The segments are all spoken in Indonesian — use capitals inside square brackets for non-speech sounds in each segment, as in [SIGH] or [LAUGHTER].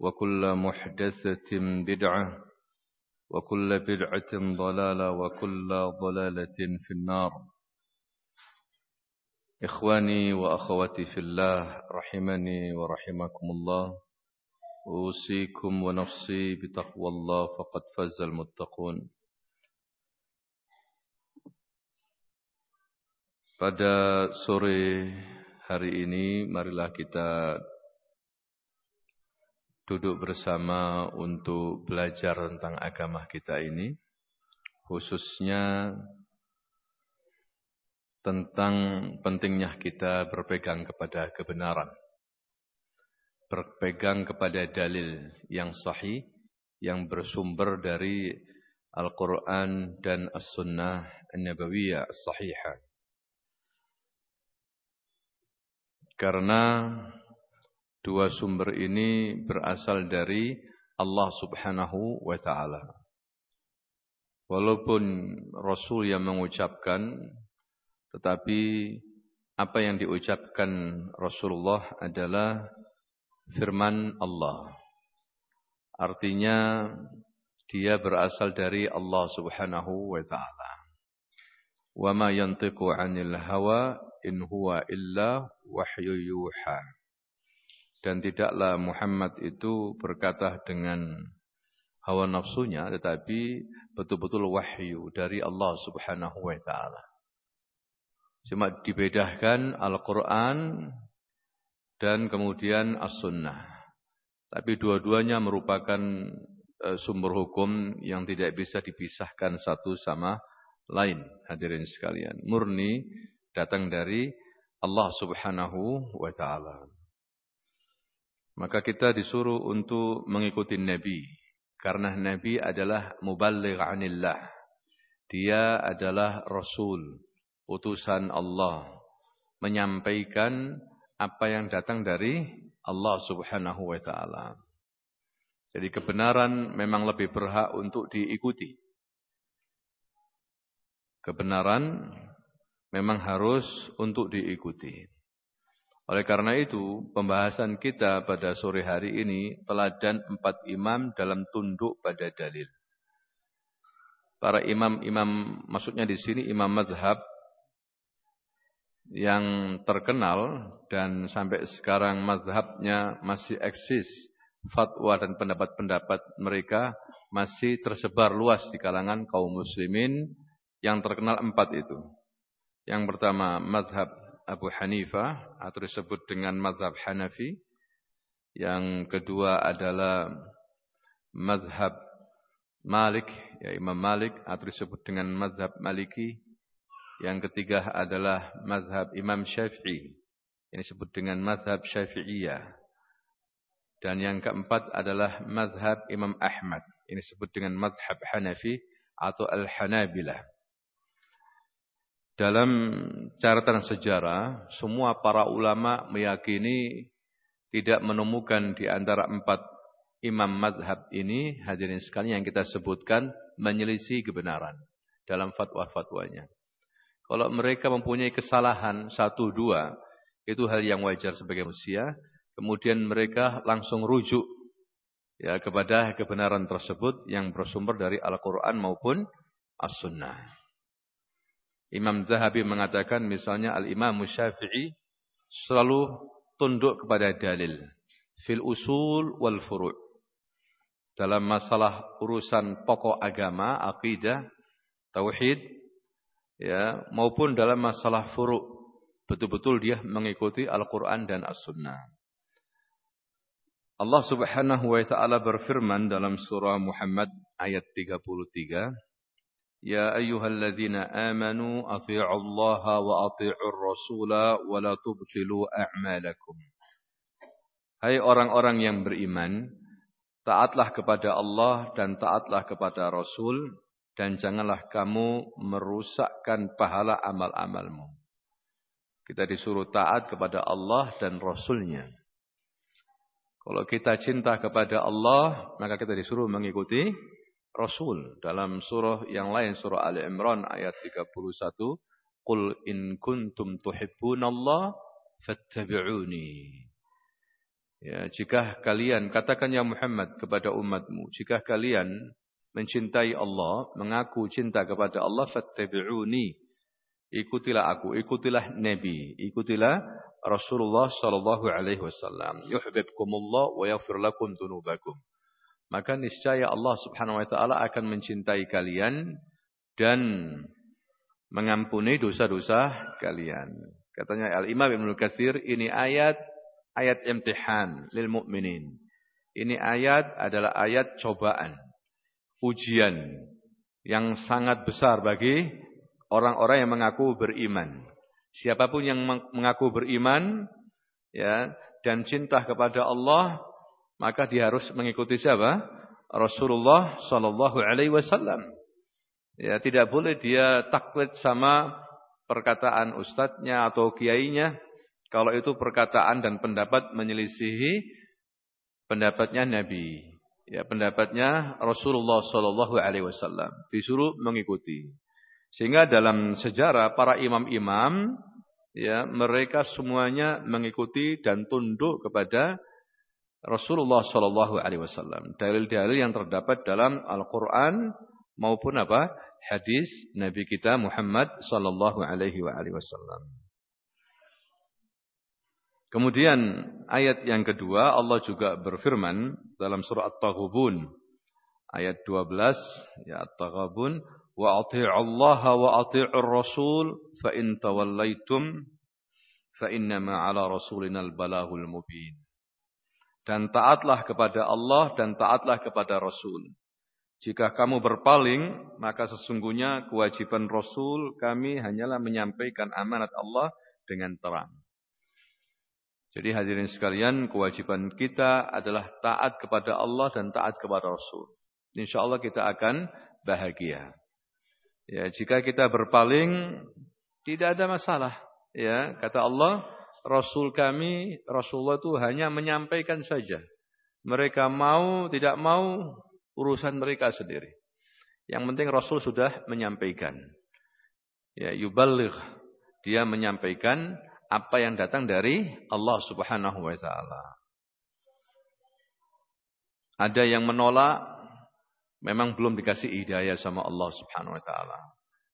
وكل محدثة بدعة وكل بدعة ضلالة وكل ضلالة في النار. إخواني وأخواتي في الله رحمني ورحمكم الله. أوصيكم ونفسي بتقوى الله فقد فاز المتقون. Pada sore hari ini marilah kita duduk bersama untuk belajar tentang agama kita ini, khususnya tentang pentingnya kita berpegang kepada kebenaran, berpegang kepada dalil yang sahih, yang bersumber dari Al-Quran dan As-Sunnah An-Nabawiyah As-Sahihah. Karena Dua sumber ini berasal dari Allah subhanahu wa ta'ala. Walaupun Rasul yang mengucapkan, tetapi apa yang diucapkan Rasulullah adalah firman Allah. Artinya dia berasal dari Allah subhanahu wa ta'ala. Ma yantiqu 'anil hawa in huwa illa wahyu. Dan tidaklah Muhammad itu berkata dengan hawa nafsunya, tetapi betul-betul wahyu dari Allah subhanahu wa ta'ala. Cuma dibedakan Al-Quran dan kemudian As-Sunnah. Tapi dua-duanya merupakan e, sumber hukum yang tidak bisa dipisahkan satu sama lain. Hadirin sekalian. Murni datang dari Allah subhanahu wa ta'ala. Maka kita disuruh untuk mengikuti Nabi. Karena Nabi adalah muballigh anillah. Dia adalah Rasul. Utusan Allah. Menyampaikan apa yang datang dari Allah subhanahu wa ta'ala. Jadi kebenaran memang lebih berhak untuk diikuti. Kebenaran memang harus untuk diikuti. Oleh karena itu, pembahasan kita pada sore hari ini teladan empat imam dalam tunduk pada dalil. Para imam-imam, maksudnya di sini imam mazhab yang terkenal dan sampai sekarang mazhabnya masih eksis. Fatwa dan pendapat-pendapat mereka masih tersebar luas di kalangan kaum muslimin yang terkenal empat itu. Yang pertama mazhab Abu Hanifah atau disebut dengan mazhab Hanafi. Yang kedua adalah mazhab Malik, ya Imam Malik atau disebut dengan mazhab Maliki. Yang ketiga adalah mazhab Imam Syafi'i. Yang disebut dengan mazhab Syafi'iyah. Dan yang keempat adalah mazhab Imam Ahmad. Ini disebut dengan mazhab Hanafi atau Al-Hanabilah. Dalam catatan sejarah, semua para ulama meyakini tidak menemukan di antara empat imam madhab ini, hadirin sekalian yang kita sebutkan, menyelisih kebenaran dalam fatwa-fatwanya. Kalau mereka mempunyai kesalahan satu dua, itu hal yang wajar sebagai manusia. Kemudian mereka langsung rujuk ya kepada kebenaran tersebut yang bersumber dari Al-Quran maupun As-Sunnah. Imam Zahabi mengatakan misalnya Al-Imam Syafi'i selalu tunduk kepada dalil fil usul wal furu'. dalam masalah urusan pokok agama, akidah, tauhid, ya, maupun dalam masalah furu' betul-betul dia mengikuti Al-Qur'an dan As-Sunnah. Allah Subhanahu wa taala berfirman dalam surah Muhammad ayat 33, "Ya ayyuhalladzina amanu athi'u Allah wa athi'ur rasula wa la tubtilu a'malakum." Hai orang-orang yang beriman, taatlah kepada Allah dan taatlah kepada Rasul dan janganlah kamu merusakkan pahala amal-amalmu. Kita disuruh taat kepada Allah dan Rasulnya. Kalau kita cinta kepada Allah, maka kita disuruh mengikuti Rasul. Dalam surah yang lain, surah Ali Imran ayat 31. Qul in kuntum tuhibbunallah fattabi'uni. Ya, jika kalian katakan ya Muhammad kepada umatmu, jika kalian mencintai Allah, mengaku cinta kepada Allah, fattabi'uni. Ikutilah aku, ikutilah Nabi, ikutilah Rasulullah sallallahu alaihi wasallam. Yuhibbukumullah wa yaghfir lakum dzunubakum. Maka niscaya Allah Subhanahu wa taala akan mencintai kalian dan mengampuni dosa-dosa kalian. Katanya Al-Imam Ibnu Katsir, ini ayat ayat imtihan lil mukminin. Ini ayat adalah ayat cobaan, ujian yang sangat besar bagi orang-orang yang mengaku beriman. Siapa pun yang mengaku beriman ya dan cinta kepada Allah, maka dia harus mengikuti siapa? Rasulullah sallallahu alaihi wasallam. Ya, tidak boleh dia taklid sama perkataan ustadznya atau kiainya kalau itu perkataan dan pendapat menyelisihi pendapatnya Nabi, ya pendapatnya Rasulullah sallallahu alaihi wasallam, disuruh mengikuti. Sehingga dalam sejarah para imam-imam ya mereka semuanya mengikuti dan tunduk kepada Rasulullah sallallahu alaihi wasallam. Dalil-dalil yang terdapat dalam Al-Qur'an maupun apa? hadis Nabi kita Muhammad sallallahu alaihi wasallam. Kemudian ayat yang kedua Allah juga berfirman dalam surah At-Taghabun ayat 12 ya At-Taghabun wa Allah wa ati'ur Rasul fa in tawallaitum fa innama 'ala rasulina al-balagul mubin. Dan taatlah kepada Allah dan taatlah kepada Rasul. Jika kamu berpaling, maka sesungguhnya kewajiban Rasul kami hanyalah menyampaikan amanat Allah dengan terang. Jadi hadirin sekalian, kewajiban kita adalah taat kepada Allah dan taat kepada Rasul. Insya Allah kita akan bahagia. Ya, jika kita berpaling, tidak ada masalah. Ya, kata Allah, Rasul kami, Rasulullah itu hanya menyampaikan saja. Mereka mau, tidak mau, urusan mereka sendiri. Yang penting Rasul sudah menyampaikan. Ya, yuballigh. Dia menyampaikan apa yang datang dari Allah Subhanahu wa taala. Ada yang menolak memang belum dikasih hidayah sama Allah Subhanahu wa taala.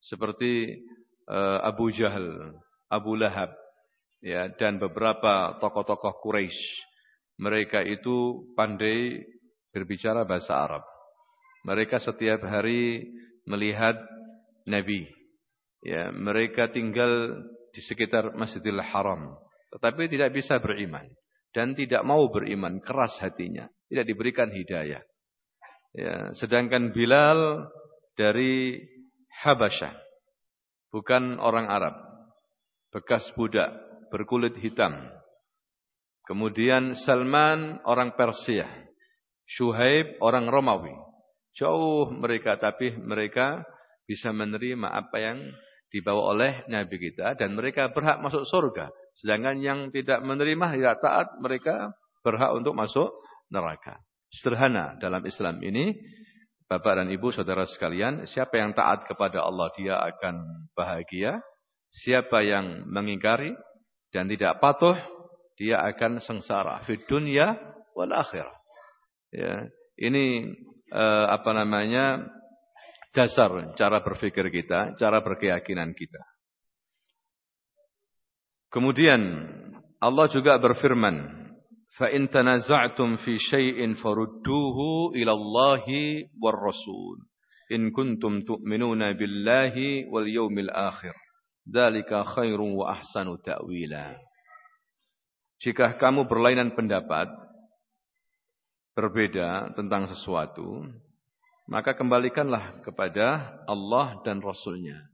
Seperti uh, Abu Jahal, Abu Lahab ya dan beberapa tokoh-tokoh Quraisy. Mereka itu pandai berbicara bahasa Arab. Mereka setiap hari melihat nabi. Ya, mereka tinggal di sekitar Masjidil Haram. Tetapi tidak bisa beriman. Dan tidak mau beriman. Keras hatinya. Tidak diberikan hidayah. Ya, sedangkan Bilal dari Habasyah. Bukan orang Arab. Bekas budak. Berkulit hitam. Kemudian Salman orang Persia. Shuhaib orang Romawi. Jauh mereka tapi mereka bisa menerima apa yang dibawa oleh Nabi kita dan mereka berhak masuk surga. Sedangkan yang tidak menerima, tidak taat, mereka berhak untuk masuk neraka. Sederhana dalam Islam ini, Bapak dan Ibu, saudara sekalian, siapa yang taat kepada Allah, dia akan bahagia. Siapa yang mengingkari dan tidak patuh, dia akan sengsara di dunia wal akhirah. Ya, ini eh, apa namanya dasar cara berpikir kita, cara berkeyakinan kita. Kemudian Allah juga berfirman, "Fa in tanaza'tum fi syai'in farudduhu ila Allahi war Rasul in kuntum tu'minuna billahi wal yawmil akhir." Dalika khairun wa ahsanu ta'wila. Jika kamu berlainan pendapat, berbeda tentang sesuatu, maka kembalikanlah kepada Allah dan Rasulnya.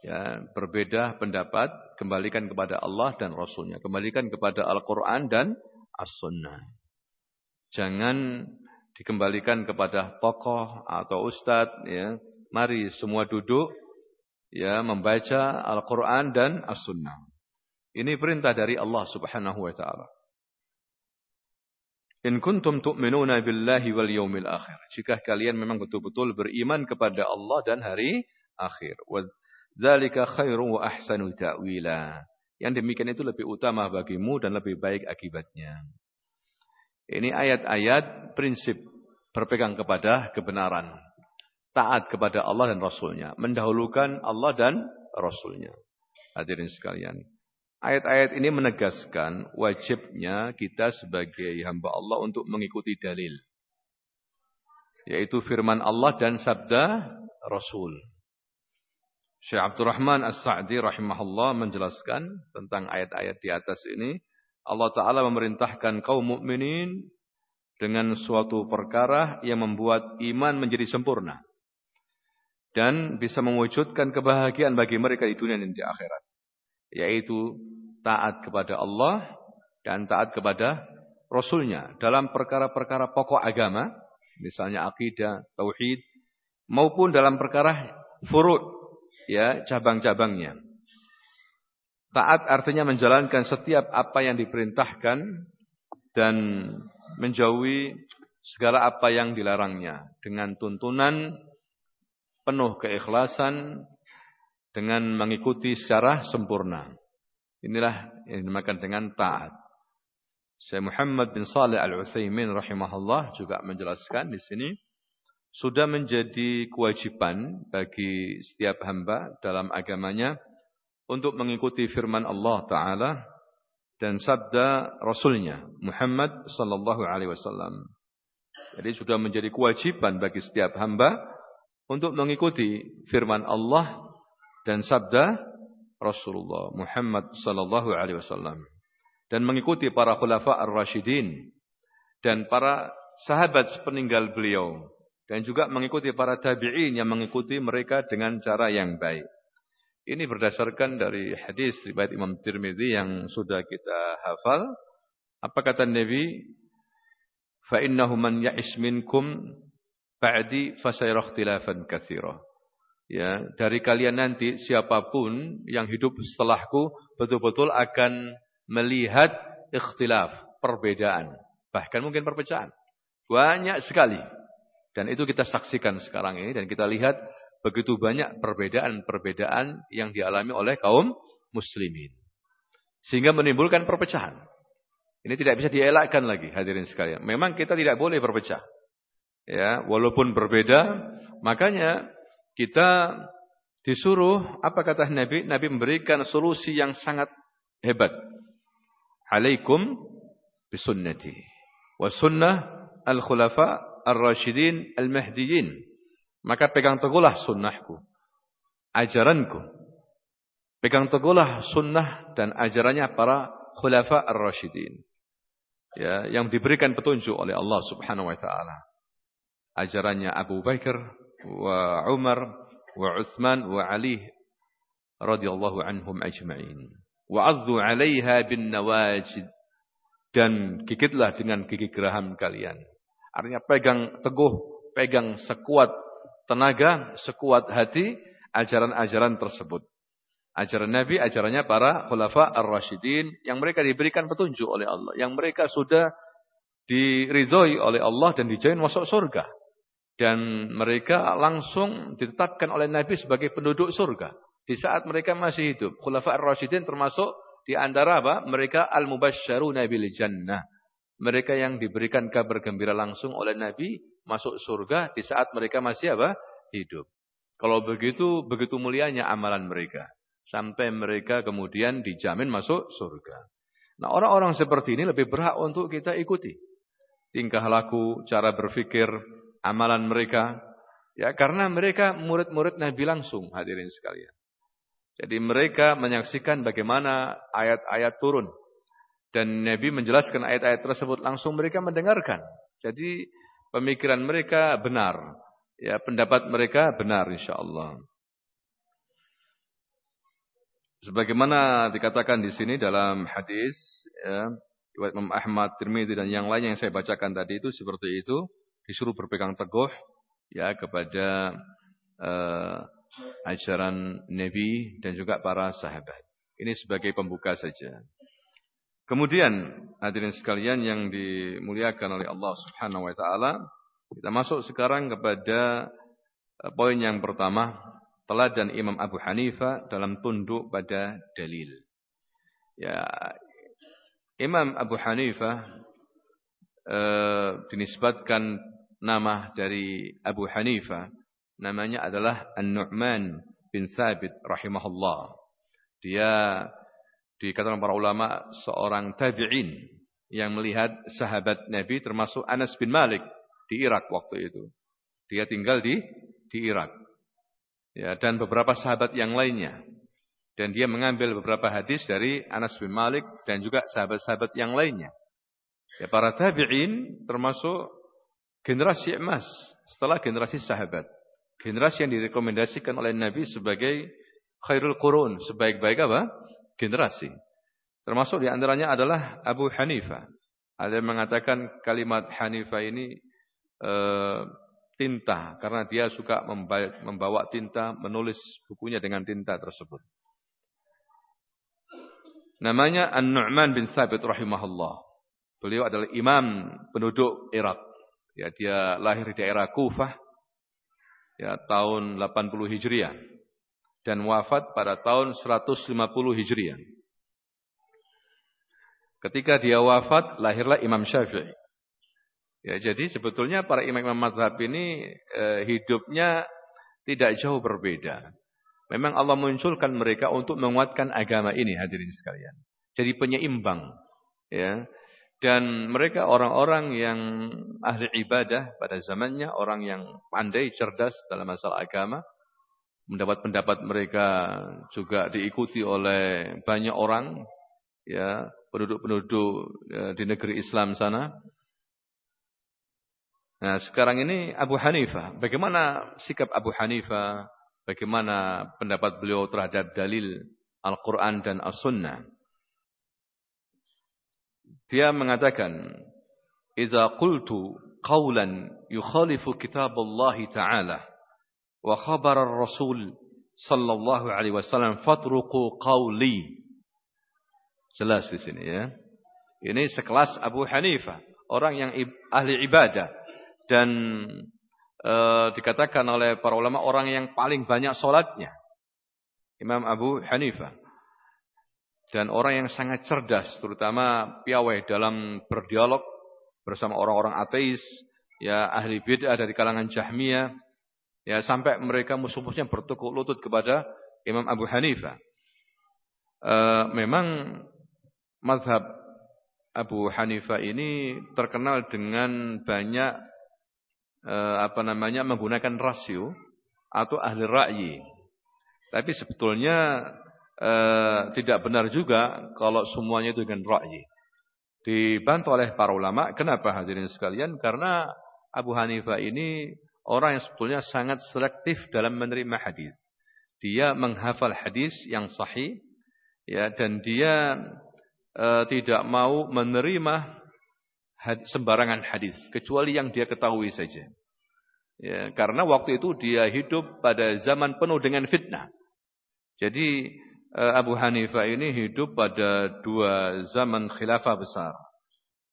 Ya, berbeda pendapat, kembalikan kepada Allah dan Rasulnya. Kembalikan kepada Al-Quran dan As-Sunnah. Jangan dikembalikan kepada tokoh atau ustadz. Ya. Mari semua duduk ya membaca Al-Qur'an dan As-Sunnah. Ini perintah dari Allah Subhanahu wa taala. In kuntum tu'minuna billahi wal yawmil akhir. Jika kalian memang betul-betul beriman kepada Allah dan hari akhir. Wa khairu wa ahsanu ta'wila. Yang demikian itu lebih utama bagimu dan lebih baik akibatnya. Ini ayat-ayat prinsip berpegang kepada kebenaran. Taat kepada Allah dan Rasulnya. Mendahulukan Allah dan Rasulnya. Hadirin sekalian. Ayat-ayat ini menegaskan wajibnya kita sebagai hamba Allah untuk mengikuti dalil. Yaitu firman Allah dan sabda Rasul. Syekh Abdurrahman As-Sa'di rahimahullah menjelaskan tentang ayat-ayat di atas ini. Allah Ta'ala memerintahkan kaum mukminin dengan suatu perkara yang membuat iman menjadi sempurna. Dan bisa mewujudkan kebahagiaan bagi mereka di dunia dan di akhirat. Yaitu taat kepada Allah dan taat kepada Rasulnya. Dalam perkara-perkara pokok agama. Misalnya akidah, tauhid. Maupun dalam perkara furud ya cabang-cabangnya. Taat artinya menjalankan setiap apa yang diperintahkan dan menjauhi segala apa yang dilarangnya dengan tuntunan penuh keikhlasan dengan mengikuti secara sempurna. Inilah yang dinamakan dengan taat. Syekh Muhammad bin Saleh Al-Utsaimin rahimahullah juga menjelaskan di sini sudah menjadi kewajiban bagi setiap hamba dalam agamanya untuk mengikuti firman Allah Ta'ala dan sabda Rasulnya Muhammad Sallallahu Alaihi Wasallam. Jadi sudah menjadi kewajiban bagi setiap hamba untuk mengikuti firman Allah dan sabda Rasulullah Muhammad Sallallahu Alaihi Wasallam dan mengikuti para khulafa ar-rasyidin dan para sahabat sepeninggal beliau dan juga mengikuti para tabi'in yang mengikuti mereka dengan cara yang baik. Ini berdasarkan dari hadis riwayat Imam Tirmidzi yang sudah kita hafal. Apa kata Nabi? Fa innahu man ya'ish minkum ba'di fasayara ikhtilafan katsira. Ya, dari kalian nanti siapa pun yang hidup setelahku betul-betul akan melihat ikhtilaf, perbedaan, bahkan mungkin perpecahan. Banyak sekali. Dan itu kita saksikan sekarang ini dan kita lihat begitu banyak perbedaan-perbedaan yang dialami oleh kaum muslimin. Sehingga menimbulkan perpecahan. Ini tidak bisa dielakkan lagi hadirin sekalian. Memang kita tidak boleh berpecah. Ya, walaupun berbeda, makanya kita disuruh apa kata Nabi? Nabi memberikan solusi yang sangat hebat. Alaikum bisunnati wa sunnah al-khulafa ar-rasyidin al-mahdiyin. Maka pegang teguhlah sunnahku. Ajaranku. Pegang teguhlah sunnah dan ajarannya para khulafa ar-rasyidin. Ya, yang diberikan petunjuk oleh Allah Subhanahu wa taala. Ajarannya Abu Bakar wa Umar wa Uthman wa Ali radhiyallahu anhum ajma'in. Wa 'addu 'alaiha bin nawajid dan gigitlah dengan gigi geraham kalian. Artinya pegang teguh, pegang sekuat tenaga, sekuat hati ajaran-ajaran tersebut. Ajaran Nabi, ajarannya para khulafa ar-rasyidin yang mereka diberikan petunjuk oleh Allah, yang mereka sudah diridhoi oleh Allah dan dijamin masuk surga. Dan mereka langsung ditetapkan oleh Nabi sebagai penduduk surga di saat mereka masih hidup. Khulafa ar-rasyidin termasuk di antara apa? Mereka al-mubasysyaruna bil jannah mereka yang diberikan kabar gembira langsung oleh Nabi masuk surga di saat mereka masih apa? hidup. Kalau begitu, begitu mulianya amalan mereka. Sampai mereka kemudian dijamin masuk surga. Nah orang-orang seperti ini lebih berhak untuk kita ikuti. Tingkah laku, cara berpikir, amalan mereka. Ya karena mereka murid-murid Nabi langsung hadirin sekalian. Jadi mereka menyaksikan bagaimana ayat-ayat turun. Dan Nabi menjelaskan ayat-ayat tersebut langsung mereka mendengarkan. Jadi pemikiran mereka benar. Ya, pendapat mereka benar insyaallah. Sebagaimana dikatakan di sini dalam hadis ya, Imam Ahmad, Tirmidzi dan yang lain yang saya bacakan tadi itu seperti itu, disuruh berpegang teguh ya kepada uh, ajaran Nabi dan juga para sahabat. Ini sebagai pembuka saja. Kemudian hadirin sekalian yang dimuliakan oleh Allah Subhanahu wa taala, kita masuk sekarang kepada eh, poin yang pertama teladan Imam Abu Hanifah dalam tunduk pada dalil. Ya, Imam Abu Hanifah eh, dinisbatkan nama dari Abu Hanifah, namanya adalah An-Nu'man bin Thabit rahimahullah. Dia dikatakan para ulama seorang tabi'in yang melihat sahabat Nabi termasuk Anas bin Malik di Irak waktu itu. Dia tinggal di di Irak ya, dan beberapa sahabat yang lainnya. Dan dia mengambil beberapa hadis dari Anas bin Malik dan juga sahabat-sahabat yang lainnya. Ya, para tabi'in termasuk generasi emas setelah generasi sahabat. Generasi yang direkomendasikan oleh Nabi sebagai khairul qurun, sebaik-baik apa? Generasi. Termasuk di antaranya adalah Abu Hanifah. Ada yang mengatakan kalimat Hanifah ini eh, tinta karena dia suka membawa tinta, menulis bukunya dengan tinta tersebut. Namanya An-Nu'man bin Thabit rahimahullah. Beliau adalah imam penduduk Irak. Ya, dia lahir di daerah Kufah ya tahun 80 Hijriah dan wafat pada tahun 150 Hijriah. Ketika dia wafat, lahirlah Imam Syafi'i. Ya, jadi sebetulnya para imam-imam mazhab ini eh, hidupnya tidak jauh berbeda. Memang Allah munculkan mereka untuk menguatkan agama ini hadirin sekalian. Jadi penyeimbang. Ya. Dan mereka orang-orang yang ahli ibadah pada zamannya, orang yang pandai, cerdas dalam masalah agama. Mendapat pendapat mereka juga diikuti oleh banyak orang, ya penduduk-penduduk ya, di negeri Islam sana. Nah, sekarang ini Abu Hanifah. Bagaimana sikap Abu Hanifah? Bagaimana pendapat beliau terhadap dalil Al-Quran dan As-Sunnah? Dia mengatakan, "Idza qultu qawlan yukhalifu kitab Allah Ta'ala wa khabar Rasul sallallahu alaihi wasallam fatruku qawli." Jelas di sini ya. Ini sekelas Abu Hanifah, orang yang ahli ibadah dan e, dikatakan oleh para ulama orang yang paling banyak sholatnya. Imam Abu Hanifah. Dan orang yang sangat cerdas, terutama piawai dalam berdialog bersama orang-orang ateis, ya ahli bid'ah dari kalangan Jahmiyah, ya sampai mereka musuh-musuhnya bertukuk lutut kepada Imam Abu Hanifah. E, memang mazhab Abu Hanifah ini terkenal dengan banyak eh, apa namanya menggunakan rasio atau ahli ra'yi. Tapi sebetulnya eh, tidak benar juga kalau semuanya itu dengan ra'yi. Dibantu oleh para ulama. Kenapa hadirin sekalian? Karena Abu Hanifah ini orang yang sebetulnya sangat selektif dalam menerima hadis. Dia menghafal hadis yang sahih ya dan dia e, tidak mau menerima sembarangan hadis kecuali yang dia ketahui saja. Ya, karena waktu itu dia hidup pada zaman penuh dengan fitnah. Jadi Abu Hanifah ini hidup pada dua zaman khilafah besar.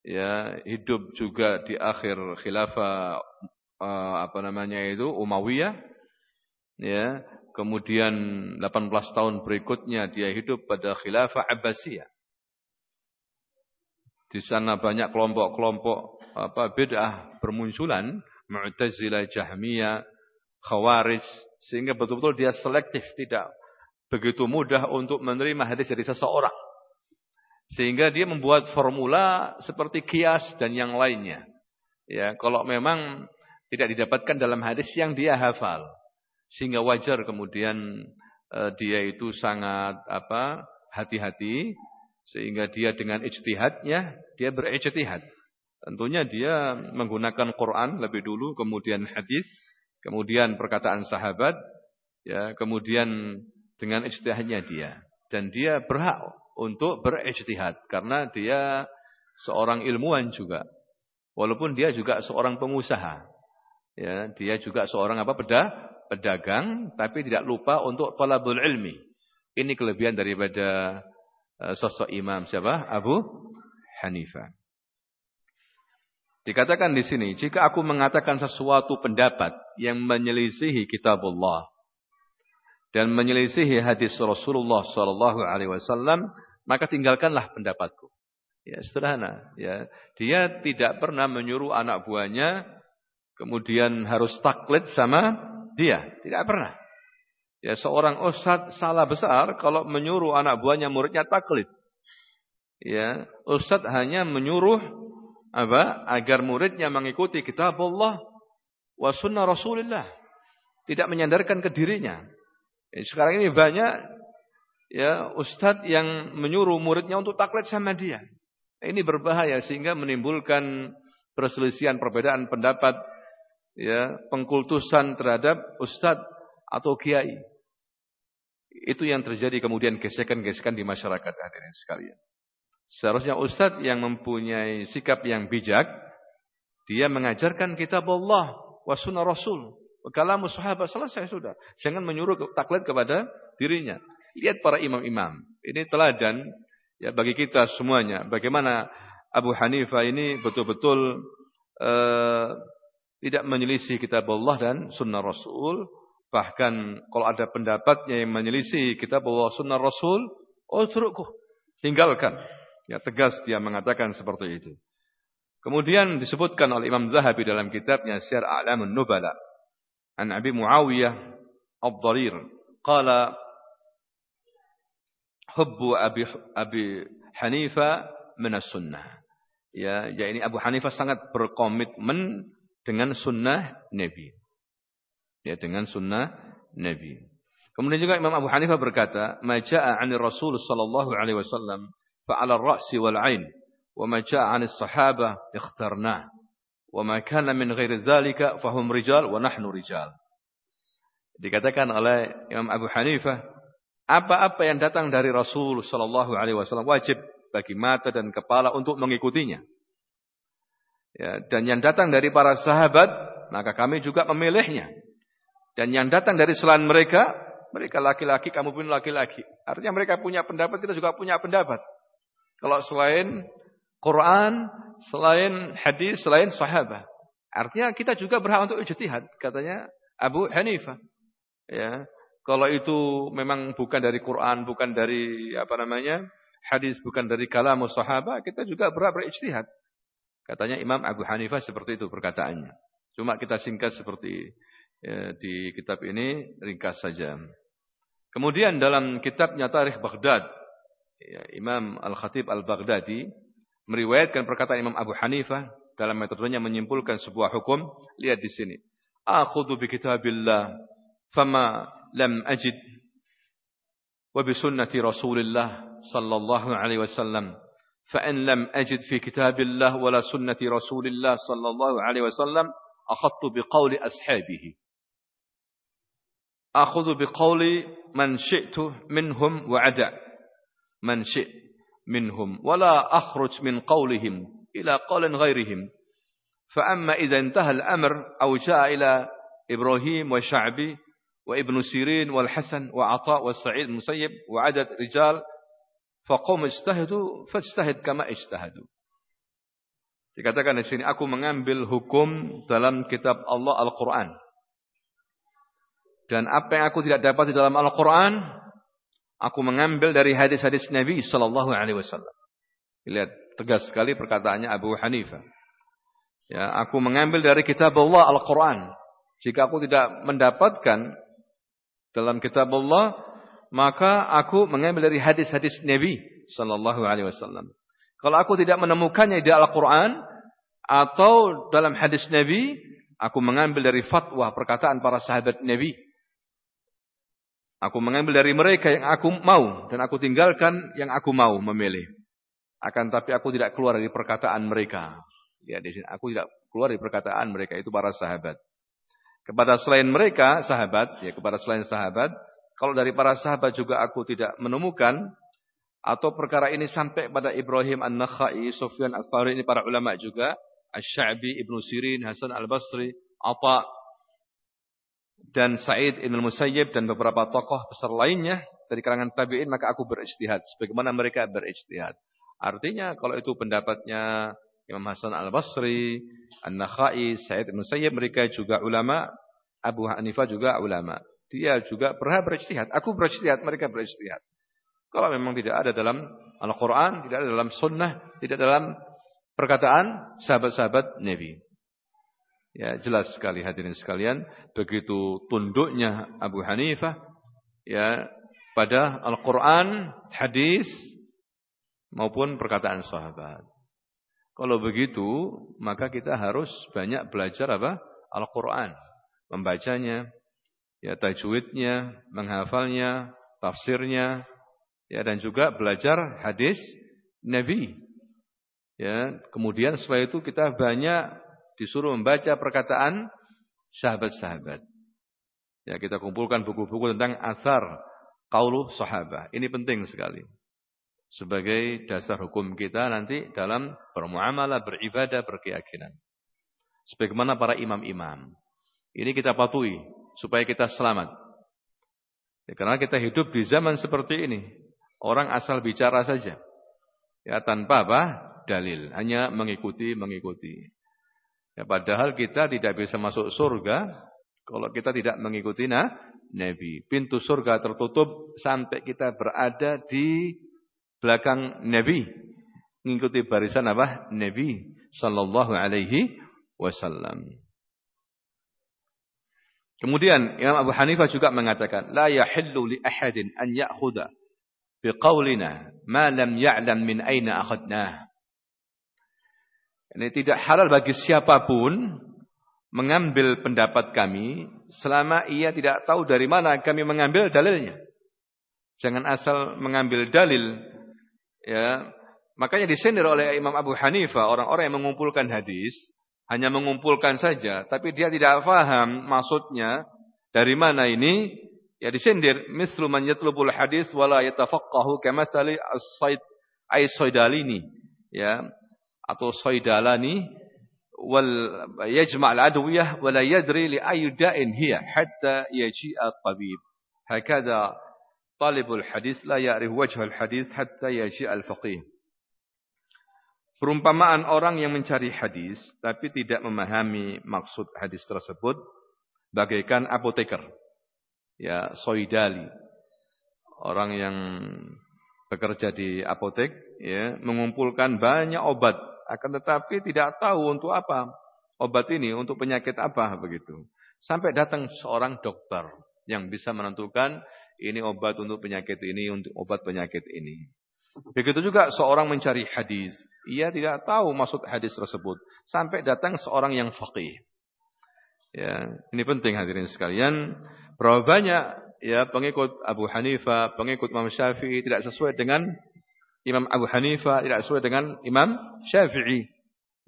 Ya, hidup juga di akhir khilafah uh, apa namanya itu Umayyah. Ya, kemudian 18 tahun berikutnya dia hidup pada khilafah Abbasiyah. Di sana banyak kelompok-kelompok apa bid'ah bermunculan, Mu'tazilah, Jahmiyah, Khawarij, sehingga betul-betul dia selektif, tidak begitu mudah untuk menerima hadis dari seseorang. Sehingga dia membuat formula seperti kias dan yang lainnya. Ya, kalau memang tidak didapatkan dalam hadis yang dia hafal. Sehingga wajar kemudian uh, dia itu sangat apa hati-hati sehingga dia dengan ijtihadnya dia berijtihad. Tentunya dia menggunakan Quran lebih dulu kemudian hadis, kemudian perkataan sahabat, ya, kemudian dengan ijtihadnya dia dan dia berhak untuk berijtihad karena dia seorang ilmuwan juga. Walaupun dia juga seorang pengusaha. Ya, dia juga seorang apa? Pedah, pedagang tapi tidak lupa untuk talabul ilmi. Ini kelebihan daripada uh, sosok imam siapa? Abu Hanifah. Dikatakan di sini, jika aku mengatakan sesuatu pendapat yang menyelisihi kitabullah dan menyelisihi hadis Rasulullah sallallahu alaihi wasallam, maka tinggalkanlah pendapatku. Ya, sederhana, ya. Dia tidak pernah menyuruh anak buahnya kemudian harus taklid sama dia, tidak pernah. Ya, seorang ustaz salah besar kalau menyuruh anak buahnya muridnya taklid. Ya, ustaz hanya menyuruh apa? agar muridnya mengikuti kitab Allah wa sunnah Rasulullah. Tidak menyandarkan ke dirinya. Ya, sekarang ini banyak ya ustadz yang menyuruh muridnya untuk taklid sama dia. Ini berbahaya sehingga menimbulkan perselisihan perbedaan pendapat ya pengkultusan terhadap ustadz atau kiai. Itu yang terjadi kemudian gesekan-gesekan di masyarakat hadirin sekalian. Seharusnya ustadz yang mempunyai sikap yang bijak, dia mengajarkan kitab Allah wa sunnah Rasul. Kalamu sahabat selesai sudah. Jangan menyuruh taklid kepada dirinya. Lihat para imam-imam. Ini teladan ya bagi kita semuanya. Bagaimana Abu Hanifah ini betul-betul uh, tidak menyelisih kitab Allah dan sunnah Rasul. Bahkan kalau ada pendapatnya yang menyelisih kitab Allah sunnah Rasul, oh suruhku tinggalkan. Ya tegas dia mengatakan seperti itu. Kemudian disebutkan oleh Imam Zahabi dalam kitabnya Syar A'lamun Nubala. An Abi Muawiyah Ad-Darir. Qala hubbu Abi Abi Hanifah min sunnah Ya, ya ini Abu Hanifah sangat berkomitmen dengan sunnah Nabi. Ya, dengan sunnah Nabi. Kemudian juga Imam Abu Hanifah berkata, "Ma jaa'a 'ani Rasul sallallahu alaihi wasallam fa'ala ar-ra'si wal 'ain, wa ma jaa'a 'ani as-sahabah ikhtarnah, wa ma kana min ghairi dzalika fahum rijal wa nahnu rijal." Dikatakan oleh Imam Abu Hanifah, apa-apa yang datang dari Rasul Shallallahu Alaihi Wasallam wajib bagi mata dan kepala untuk mengikutinya. Ya, dan yang datang dari para sahabat, maka kami juga memilihnya. Dan yang datang dari selain mereka, mereka laki-laki, kamu pun laki-laki. Artinya mereka punya pendapat, kita juga punya pendapat. Kalau selain Quran, selain hadis, selain sahabat. Artinya kita juga berhak untuk ijtihad, katanya Abu Hanifah. Ya, kalau itu memang bukan dari Quran, bukan dari apa namanya hadis, bukan dari kalam sahabat, kita juga berhak berijtihad. Katanya Imam Abu Hanifah seperti itu perkataannya. Cuma kita singkat seperti ya, di kitab ini ringkas saja. Kemudian dalam kitabnya Tarikh Baghdad, ya, Imam Al-Khatib Al-Baghdadi meriwayatkan perkataan Imam Abu Hanifah dalam metodenya menyimpulkan sebuah hukum. Lihat di sini. Akhudhu bi kitabillah fama لم أجد وبسنة رسول الله صلى الله عليه وسلم فإن لم أجد في كتاب الله ولا سنة رسول الله صلى الله عليه وسلم أخذت بقول أصحابه أخذ بقول من شئت منهم وعدع من شئت منهم ولا أخرج من قولهم إلى قول غيرهم فأما إذا انتهى الأمر أو جاء إلى إبراهيم وشعبي وابن سيرين والحسن وعطاء والسعيد المسيب وعدد رجال فقوم اجتهدوا فاجتهد كما اجتهدوا Dikatakan di sini aku mengambil hukum dalam kitab Allah Al-Qur'an. Dan apa yang aku tidak dapat di dalam Al-Qur'an, aku mengambil dari hadis-hadis Nabi sallallahu alaihi wasallam. Lihat tegas sekali perkataannya Abu Hanifah. Ya, aku mengambil dari kitab Allah Al-Qur'an. Jika aku tidak mendapatkan dalam kitab Allah, maka aku mengambil dari hadis-hadis Nabi sallallahu alaihi wasallam. Kalau aku tidak menemukannya di Al-Qur'an atau dalam hadis Nabi, aku mengambil dari fatwa perkataan para sahabat Nabi. Aku mengambil dari mereka yang aku mau dan aku tinggalkan yang aku mau memilih. Akan tapi aku tidak keluar dari perkataan mereka. Ya di sini aku tidak keluar dari perkataan mereka itu para sahabat. Kepada selain mereka sahabat, ya kepada selain sahabat, kalau dari para sahabat juga aku tidak menemukan atau perkara ini sampai pada Ibrahim An-Nakhai, Sufyan Ats-Tsauri ini para ulama juga, Asy-Sya'bi, Ibnu Sirin, Hasan Al-Basri, Atha dan Sa'id Ibn Musayyib dan beberapa tokoh besar lainnya dari kalangan tabi'in maka aku berijtihad sebagaimana mereka berijtihad. Artinya kalau itu pendapatnya Imam Hasan Al-Basri, An-Nakhai, Sa'id Ibn Musayyib mereka juga ulama, Abu Hanifah juga ulama. Dia juga pernah berijtihad, aku berijtihad, mereka berijtihad. Kalau memang tidak ada dalam Al-Qur'an, tidak ada dalam sunnah, tidak dalam perkataan sahabat-sahabat Nabi. Ya, jelas sekali hadirin sekalian, begitu tunduknya Abu Hanifah ya pada Al-Qur'an, hadis maupun perkataan sahabat. Kalau begitu, maka kita harus banyak belajar apa? Al-Qur'an, membacanya, ya tajwidnya, menghafalnya, tafsirnya, ya dan juga belajar hadis Nabi. Ya, kemudian setelah itu kita banyak disuruh membaca perkataan sahabat-sahabat. Ya, kita kumpulkan buku-buku tentang asar qaulu sahabat. Ini penting sekali. Sebagai dasar hukum kita nanti dalam bermuamalah, beribadah, berkeyakinan. Sebagaimana para imam-imam. Ini kita patuhi supaya kita selamat. Ya, karena kita hidup di zaman seperti ini. Orang asal bicara saja. Ya, tanpa apa? Dalil. Hanya mengikuti, mengikuti. Ya, padahal kita tidak bisa masuk surga kalau kita tidak mengikuti nah, Nabi. Pintu surga tertutup sampai kita berada di belakang Nabi. Mengikuti barisan apa? Nabi sallallahu alaihi wasallam. Kemudian Imam Abu Hanifah juga mengatakan, la yahillu li ahadin an ya'khudha biqaulina ma lam ya'lam min aina. Ini tidak halal bagi siapa pun mengambil pendapat kami selama ia tidak tahu dari mana kami mengambil dalilnya. Jangan asal mengambil dalil ya. Makanya disindir oleh Imam Abu Hanifah orang-orang yang mengumpulkan hadis hanya mengumpulkan saja tapi dia tidak faham maksudnya dari mana ini ya disindir mislu man yatlubul hadis wala yatafaqahu kamathali as-said ay-saidalini ya atau saidalani wal yajma' al-adwiyah wa la yadri li ayyi da'in hiya hatta yaji'a at-tabib hakada talibul hadis la ya'rif wajh al-hadis hatta yaji'a al-faqih. Perumpamaan orang yang mencari hadis tapi tidak memahami maksud hadis tersebut bagaikan apoteker. Ya soidali orang yang bekerja di apotek ya mengumpulkan banyak obat akan tetapi tidak tahu untuk apa obat ini, untuk penyakit apa begitu. Sampai datang seorang dokter yang bisa menentukan ini obat untuk penyakit ini, untuk obat penyakit ini. Begitu juga seorang mencari hadis, ia tidak tahu maksud hadis tersebut. Sampai datang seorang yang faqih. Ya, ini penting hadirin sekalian. Berapa banyak ya pengikut Abu Hanifah, pengikut Imam Syafi'i tidak sesuai dengan Imam Abu Hanifah, tidak sesuai dengan Imam Syafi'i.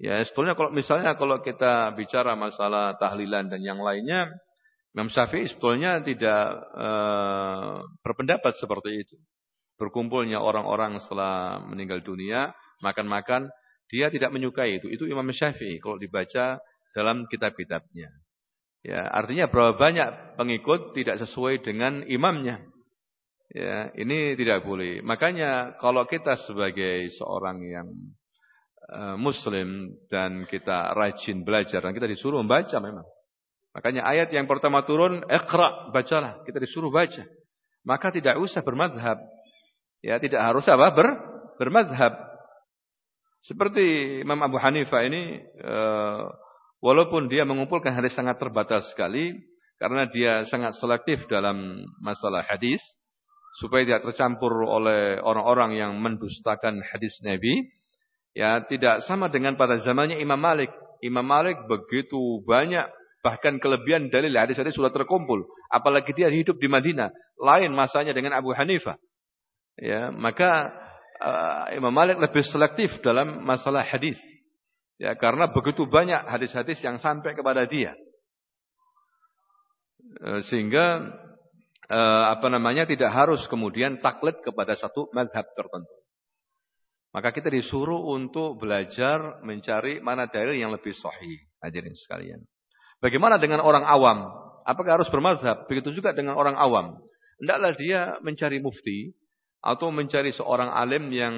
Ya, sebetulnya kalau misalnya kalau kita bicara masalah tahlilan dan yang lainnya, Imam Syafi'i sebetulnya tidak uh, berpendapat seperti itu. Berkumpulnya orang-orang setelah meninggal dunia, makan-makan, dia tidak menyukai itu. Itu Imam Syafi'i kalau dibaca dalam kitab-kitabnya. Ya, artinya berapa banyak pengikut tidak sesuai dengan imamnya. Ya, ini tidak boleh. Makanya kalau kita sebagai seorang yang uh, muslim dan kita rajin belajar dan kita disuruh membaca memang. Makanya ayat yang pertama turun, "Iqra", bacalah. Kita disuruh baca. Maka tidak usah bermadhab. Ya, tidak harus apa? Ber bermadhab. Seperti Imam Abu Hanifah ini uh, walaupun dia mengumpulkan hadis sangat terbatas sekali karena dia sangat selektif dalam masalah hadis, supaya tidak tercampur oleh orang-orang yang mendustakan hadis Nabi. Ya tidak sama dengan pada zamannya Imam Malik. Imam Malik begitu banyak bahkan kelebihan dalil hadis-hadis sudah terkumpul. Apalagi dia hidup di Madinah lain masanya dengan Abu Hanifah. Ya maka uh, Imam Malik lebih selektif dalam masalah hadis. Ya karena begitu banyak hadis-hadis yang sampai kepada dia. Uh, sehingga uh, apa namanya tidak harus kemudian taklid kepada satu madhab tertentu maka kita disuruh untuk belajar mencari mana dalil yang lebih sahih. Hadirin sekalian. Bagaimana dengan orang awam? Apakah harus bermadhab? Begitu juga dengan orang awam. Hendaklah dia mencari mufti atau mencari seorang alim yang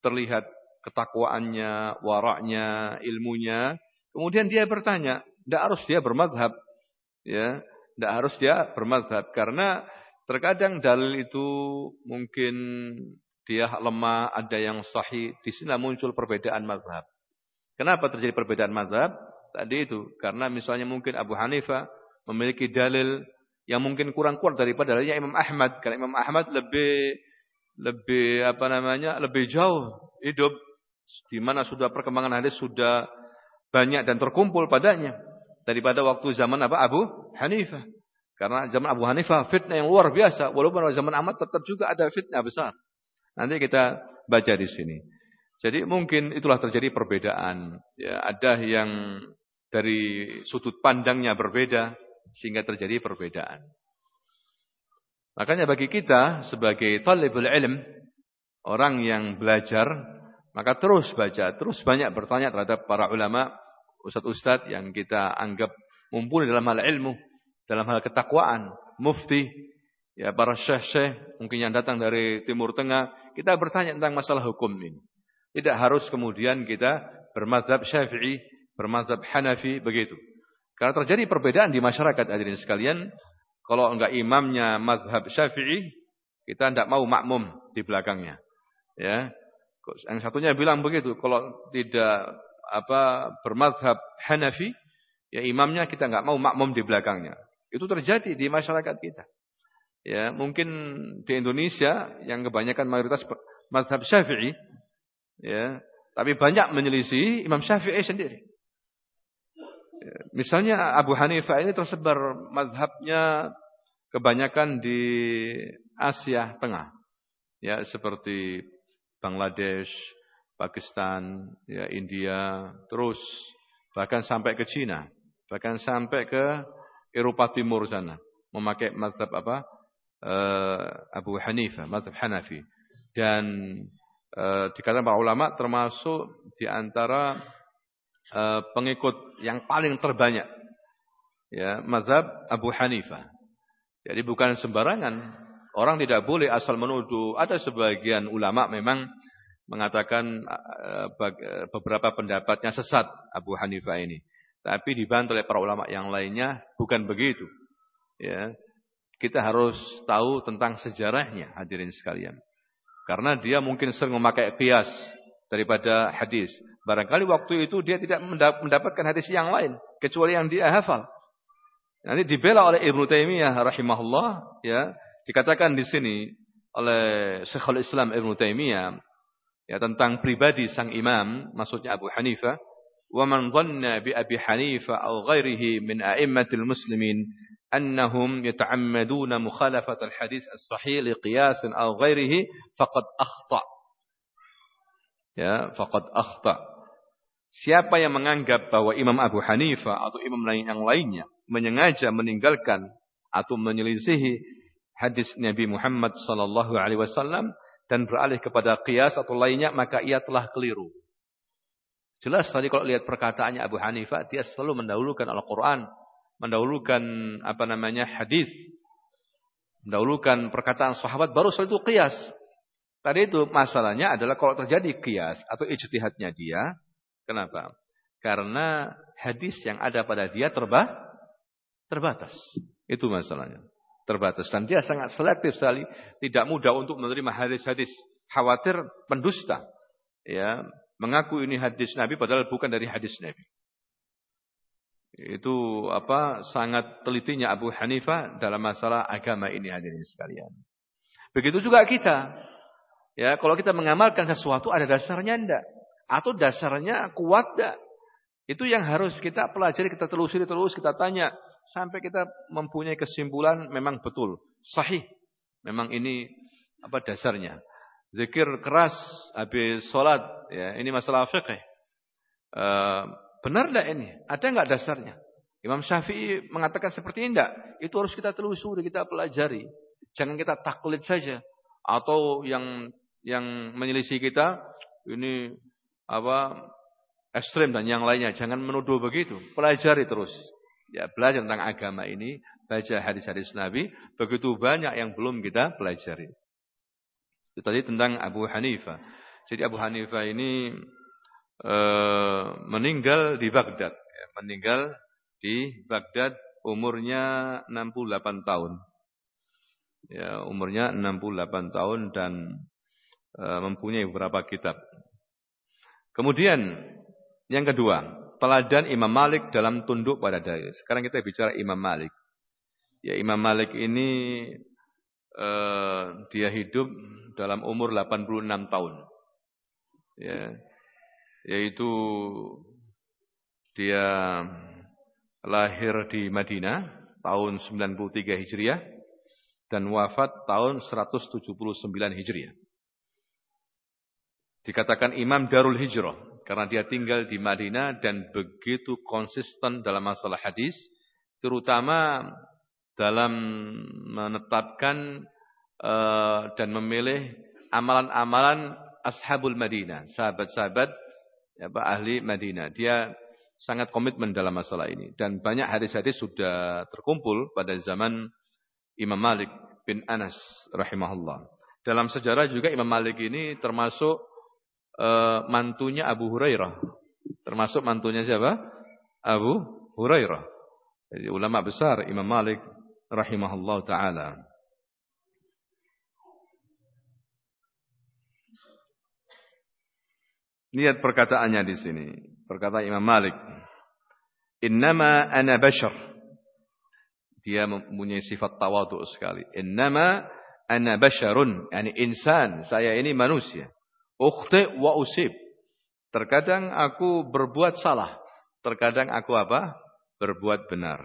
terlihat ketakwaannya, waraknya, ilmunya. Kemudian dia bertanya, tidak harus dia bermadhab. Ya, tidak harus dia bermadhab. Karena terkadang dalil itu mungkin dia lemah, ada yang sahih. Di sini muncul perbedaan mazhab. Kenapa terjadi perbedaan mazhab? Tadi itu karena misalnya mungkin Abu Hanifah memiliki dalil yang mungkin kurang kuat daripada dalilnya Imam Ahmad. Karena Imam Ahmad lebih lebih apa namanya? lebih jauh hidup di mana sudah perkembangan hadis sudah banyak dan terkumpul padanya daripada waktu zaman apa Abu Hanifah. Karena zaman Abu Hanifah fitnah yang luar biasa, walaupun zaman Ahmad tetap juga ada fitnah besar. Nanti kita baca di sini. Jadi mungkin itulah terjadi perbedaan. Ya, ada yang dari sudut pandangnya berbeda sehingga terjadi perbedaan. Makanya bagi kita sebagai talibul ilm, orang yang belajar, maka terus baca, terus banyak bertanya terhadap para ulama, ustadz-ustadz yang kita anggap mumpuni dalam hal ilmu, dalam hal ketakwaan, mufti, ya para syekh-syekh mungkin yang datang dari Timur Tengah, kita bertanya tentang masalah hukum ini. Tidak harus kemudian kita bermazhab Syafi'i, bermazhab Hanafi begitu. Karena terjadi perbedaan di masyarakat hadirin sekalian, kalau enggak imamnya mazhab Syafi'i, kita tidak mau makmum di belakangnya. Ya. Yang satunya bilang begitu, kalau tidak apa bermazhab Hanafi, ya imamnya kita enggak mau makmum di belakangnya. Itu terjadi di masyarakat kita. Ya, mungkin di Indonesia yang kebanyakan mayoritas mazhab Syafi'i, ya, tapi banyak menyelisih Imam Syafi'i sendiri. Ya, misalnya Abu Hanifah ini tersebar mazhabnya kebanyakan di Asia Tengah. Ya, seperti Bangladesh, Pakistan, ya India, terus bahkan sampai ke Cina, bahkan sampai ke Eropa Timur sana, memakai mazhab apa? uh, Abu Hanifah, mazhab Hanafi. Dan uh, dikatakan para ulama termasuk di antara uh, pengikut yang paling terbanyak ya mazhab Abu Hanifah. Jadi bukan sembarangan. Orang tidak boleh asal menuduh. Ada sebagian ulama memang mengatakan beberapa pendapatnya sesat Abu Hanifah ini. Tapi dibantu oleh para ulama yang lainnya bukan begitu. Ya. Kita harus tahu tentang sejarahnya hadirin sekalian. Karena dia mungkin sering memakai kias daripada hadis. Barangkali waktu itu dia tidak mendapatkan hadis yang lain. Kecuali yang dia hafal. Nanti dibela oleh Ibnu Taimiyah rahimahullah. ya Dikatakan di sini oleh Syekhul Islam Ibnu Taimiyah ya tentang pribadi sang imam maksudnya Abu Hanifah. Wa man dhanna bi Abi Hanifah aw ghairihi min a'immatil muslimin annahum yata'ammaduna mukhalafat al-hadis as-sahih li qiyas aw ghairihi faqad akhta. Ya faqad akhta. Siapa yang menganggap bahwa Imam Abu Hanifah atau imam lain yang lainnya menyengaja meninggalkan atau menyelisihi hadis Nabi Muhammad sallallahu alaihi wasallam dan beralih kepada qiyas atau lainnya maka ia telah keliru jelas tadi kalau lihat perkataannya Abu Hanifah dia selalu mendahulukan Al-Qur'an mendahulukan apa namanya hadis, mendahulukan perkataan sahabat baru setelah itu kias. Tadi itu masalahnya adalah kalau terjadi kias atau ijtihadnya dia, kenapa? Karena hadis yang ada pada dia terba terbatas. Itu masalahnya. Terbatas dan dia sangat selektif sekali, tidak mudah untuk menerima hadis-hadis, khawatir pendusta. Ya, mengaku ini hadis Nabi padahal bukan dari hadis Nabi. Itu apa sangat telitinya Abu Hanifah dalam masalah agama ini hadirin sekalian. Begitu juga kita. Ya, kalau kita mengamalkan sesuatu ada dasarnya enggak? Atau dasarnya kuat enggak? Itu yang harus kita pelajari, kita telusuri terus, kita tanya sampai kita mempunyai kesimpulan memang betul, sahih. Memang ini apa dasarnya. Zikir keras habis sholat, ya ini masalah fikih. E, benar enggak ini? Ada enggak dasarnya? Imam Syafi'i mengatakan seperti ini enggak? Itu harus kita telusuri, kita pelajari. Jangan kita taklid saja. Atau yang yang menyelisih kita ini apa ekstrem dan yang lainnya. Jangan menuduh begitu. Pelajari terus. Ya, belajar tentang agama ini, baca hadis-hadis Nabi, begitu banyak yang belum kita pelajari. Itu tadi tentang Abu Hanifah. Jadi Abu Hanifah ini e, meninggal di Baghdad, ya, meninggal di Baghdad umurnya 68 tahun. Ya, umurnya 68 tahun dan e, mempunyai beberapa kitab. Kemudian yang kedua, teladan Imam Malik dalam tunduk pada dalil. Sekarang kita bicara Imam Malik. Ya Imam Malik ini e, dia hidup dalam umur 86 tahun. Ya. Yaitu dia lahir di Madinah tahun 93 Hijriah dan wafat tahun 179 Hijriah. Dikatakan Imam Darul Hijrah karena dia tinggal di Madinah dan begitu konsisten dalam masalah hadis, terutama dalam menetapkan uh, dan memilih amalan-amalan ashabul Madinah, sahabat-sahabat ya, ahli Madinah. Dia sangat komitmen dalam masalah ini. Dan banyak hadis-hadis sudah terkumpul pada zaman Imam Malik bin Anas rahimahullah. Dalam sejarah juga Imam Malik ini termasuk uh, mantunya Abu Hurairah. Termasuk mantunya siapa? Abu Hurairah. Jadi ulama besar Imam Malik rahimahullah taala. Lihat perkataannya di sini. Perkataan Imam Malik. Innama ana bashar. Dia mempunyai sifat tawadu sekali. Innama ana basharun. Yani insan. Saya ini manusia. Ukhti wa usib. Terkadang aku berbuat salah. Terkadang aku apa? Berbuat benar.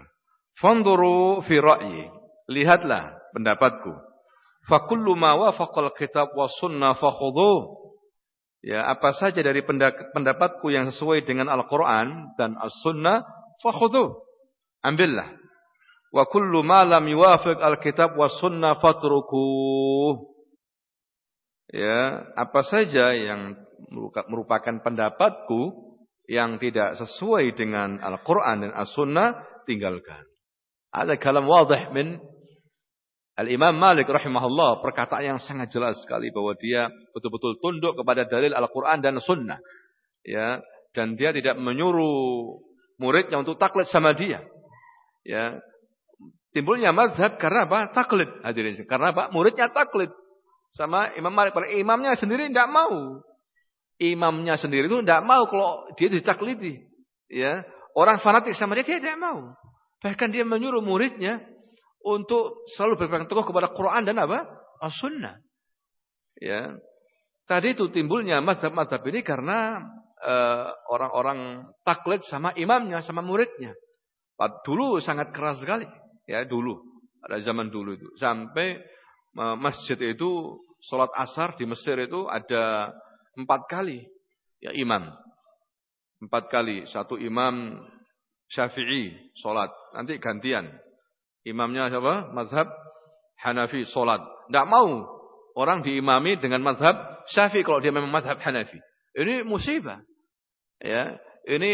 Fanduru fi ra'yi. Lihatlah pendapatku. Fakullu ma wafaqal kitab wa sunnah fakhudhuh. Ya, apa saja dari pendapatku yang sesuai dengan Al-Quran dan As-Sunnah, fakhudhu. Ambillah. Wa kullu ma lam yuwafiq al-kitab wa sunnah fatruku. Ya, apa saja yang merupakan pendapatku yang tidak sesuai dengan Al-Quran dan As-Sunnah, tinggalkan. Ada kalam wadih min Al-Imam Malik rahimahullah perkataan yang sangat jelas sekali bahwa dia betul-betul tunduk kepada dalil Al-Quran dan Sunnah. Ya, dan dia tidak menyuruh muridnya untuk taklid sama dia. Ya, timbulnya mazhab karena apa? Taklid hadirin. Karena apa? Muridnya taklid sama Imam Malik. Para imamnya sendiri tidak mau. Imamnya sendiri itu tidak mau kalau dia ditaklidi. Ya, orang fanatik sama dia dia tidak mau. Bahkan dia menyuruh muridnya untuk selalu berpegang teguh kepada Quran dan apa? As-Sunnah. Ya. Tadi itu timbulnya mazhab-mazhab ini karena eh, orang-orang uh, taklid sama imamnya, sama muridnya. Dulu sangat keras sekali, ya dulu, ada zaman dulu itu. Sampai masjid itu sholat asar di Mesir itu ada empat kali, ya imam, empat kali. Satu imam Syafi'i sholat, nanti gantian. Imamnya siapa? Mazhab Hanafi solat. Tidak mau orang diimami dengan mazhab Syafi'i kalau dia memang mazhab Hanafi. Ini musibah. Ya, ini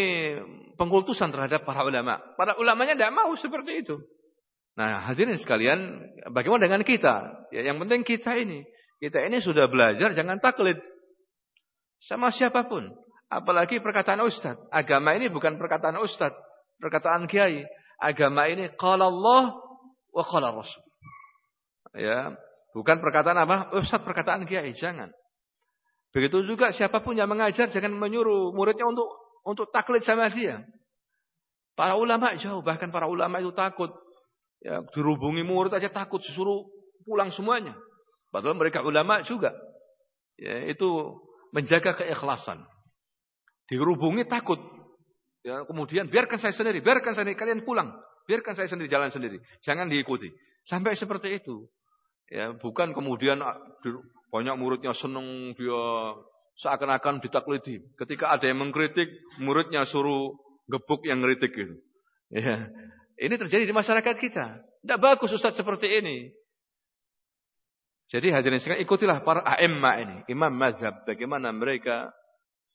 pengkultusan terhadap para ulama. Para ulamanya tidak mau seperti itu. Nah, hadirin sekalian, bagaimana dengan kita? Ya, yang penting kita ini, kita ini sudah belajar, jangan taklid sama siapa pun. Apalagi perkataan ustaz. Agama ini bukan perkataan ustaz, perkataan kiai. Agama ini qala Allah wa qala Rasul. Ya, bukan perkataan apa? Ustaz perkataan kiai, jangan. Begitu juga siapa pun yang mengajar jangan menyuruh muridnya untuk untuk taklid sama dia. Para ulama jauh, bahkan para ulama itu takut. Ya, dirubungi murid aja takut disuruh pulang semuanya. Padahal mereka ulama juga. Ya, itu menjaga keikhlasan. Dirubungi takut. Ya, kemudian biarkan saya sendiri, biarkan saya sendiri, kalian pulang. Biarkan saya sendiri jalan sendiri. Jangan diikuti. Sampai seperti itu. Ya, bukan kemudian ah, banyak muridnya senang dia seakan-akan ditaklidi. Ketika ada yang mengkritik, muridnya suruh gebuk yang ngeritik gitu. Ya. Ini terjadi di masyarakat kita. Tidak bagus Ustaz seperti ini. Jadi hadirin sekalian ikutilah para a'imma ini, imam mazhab bagaimana mereka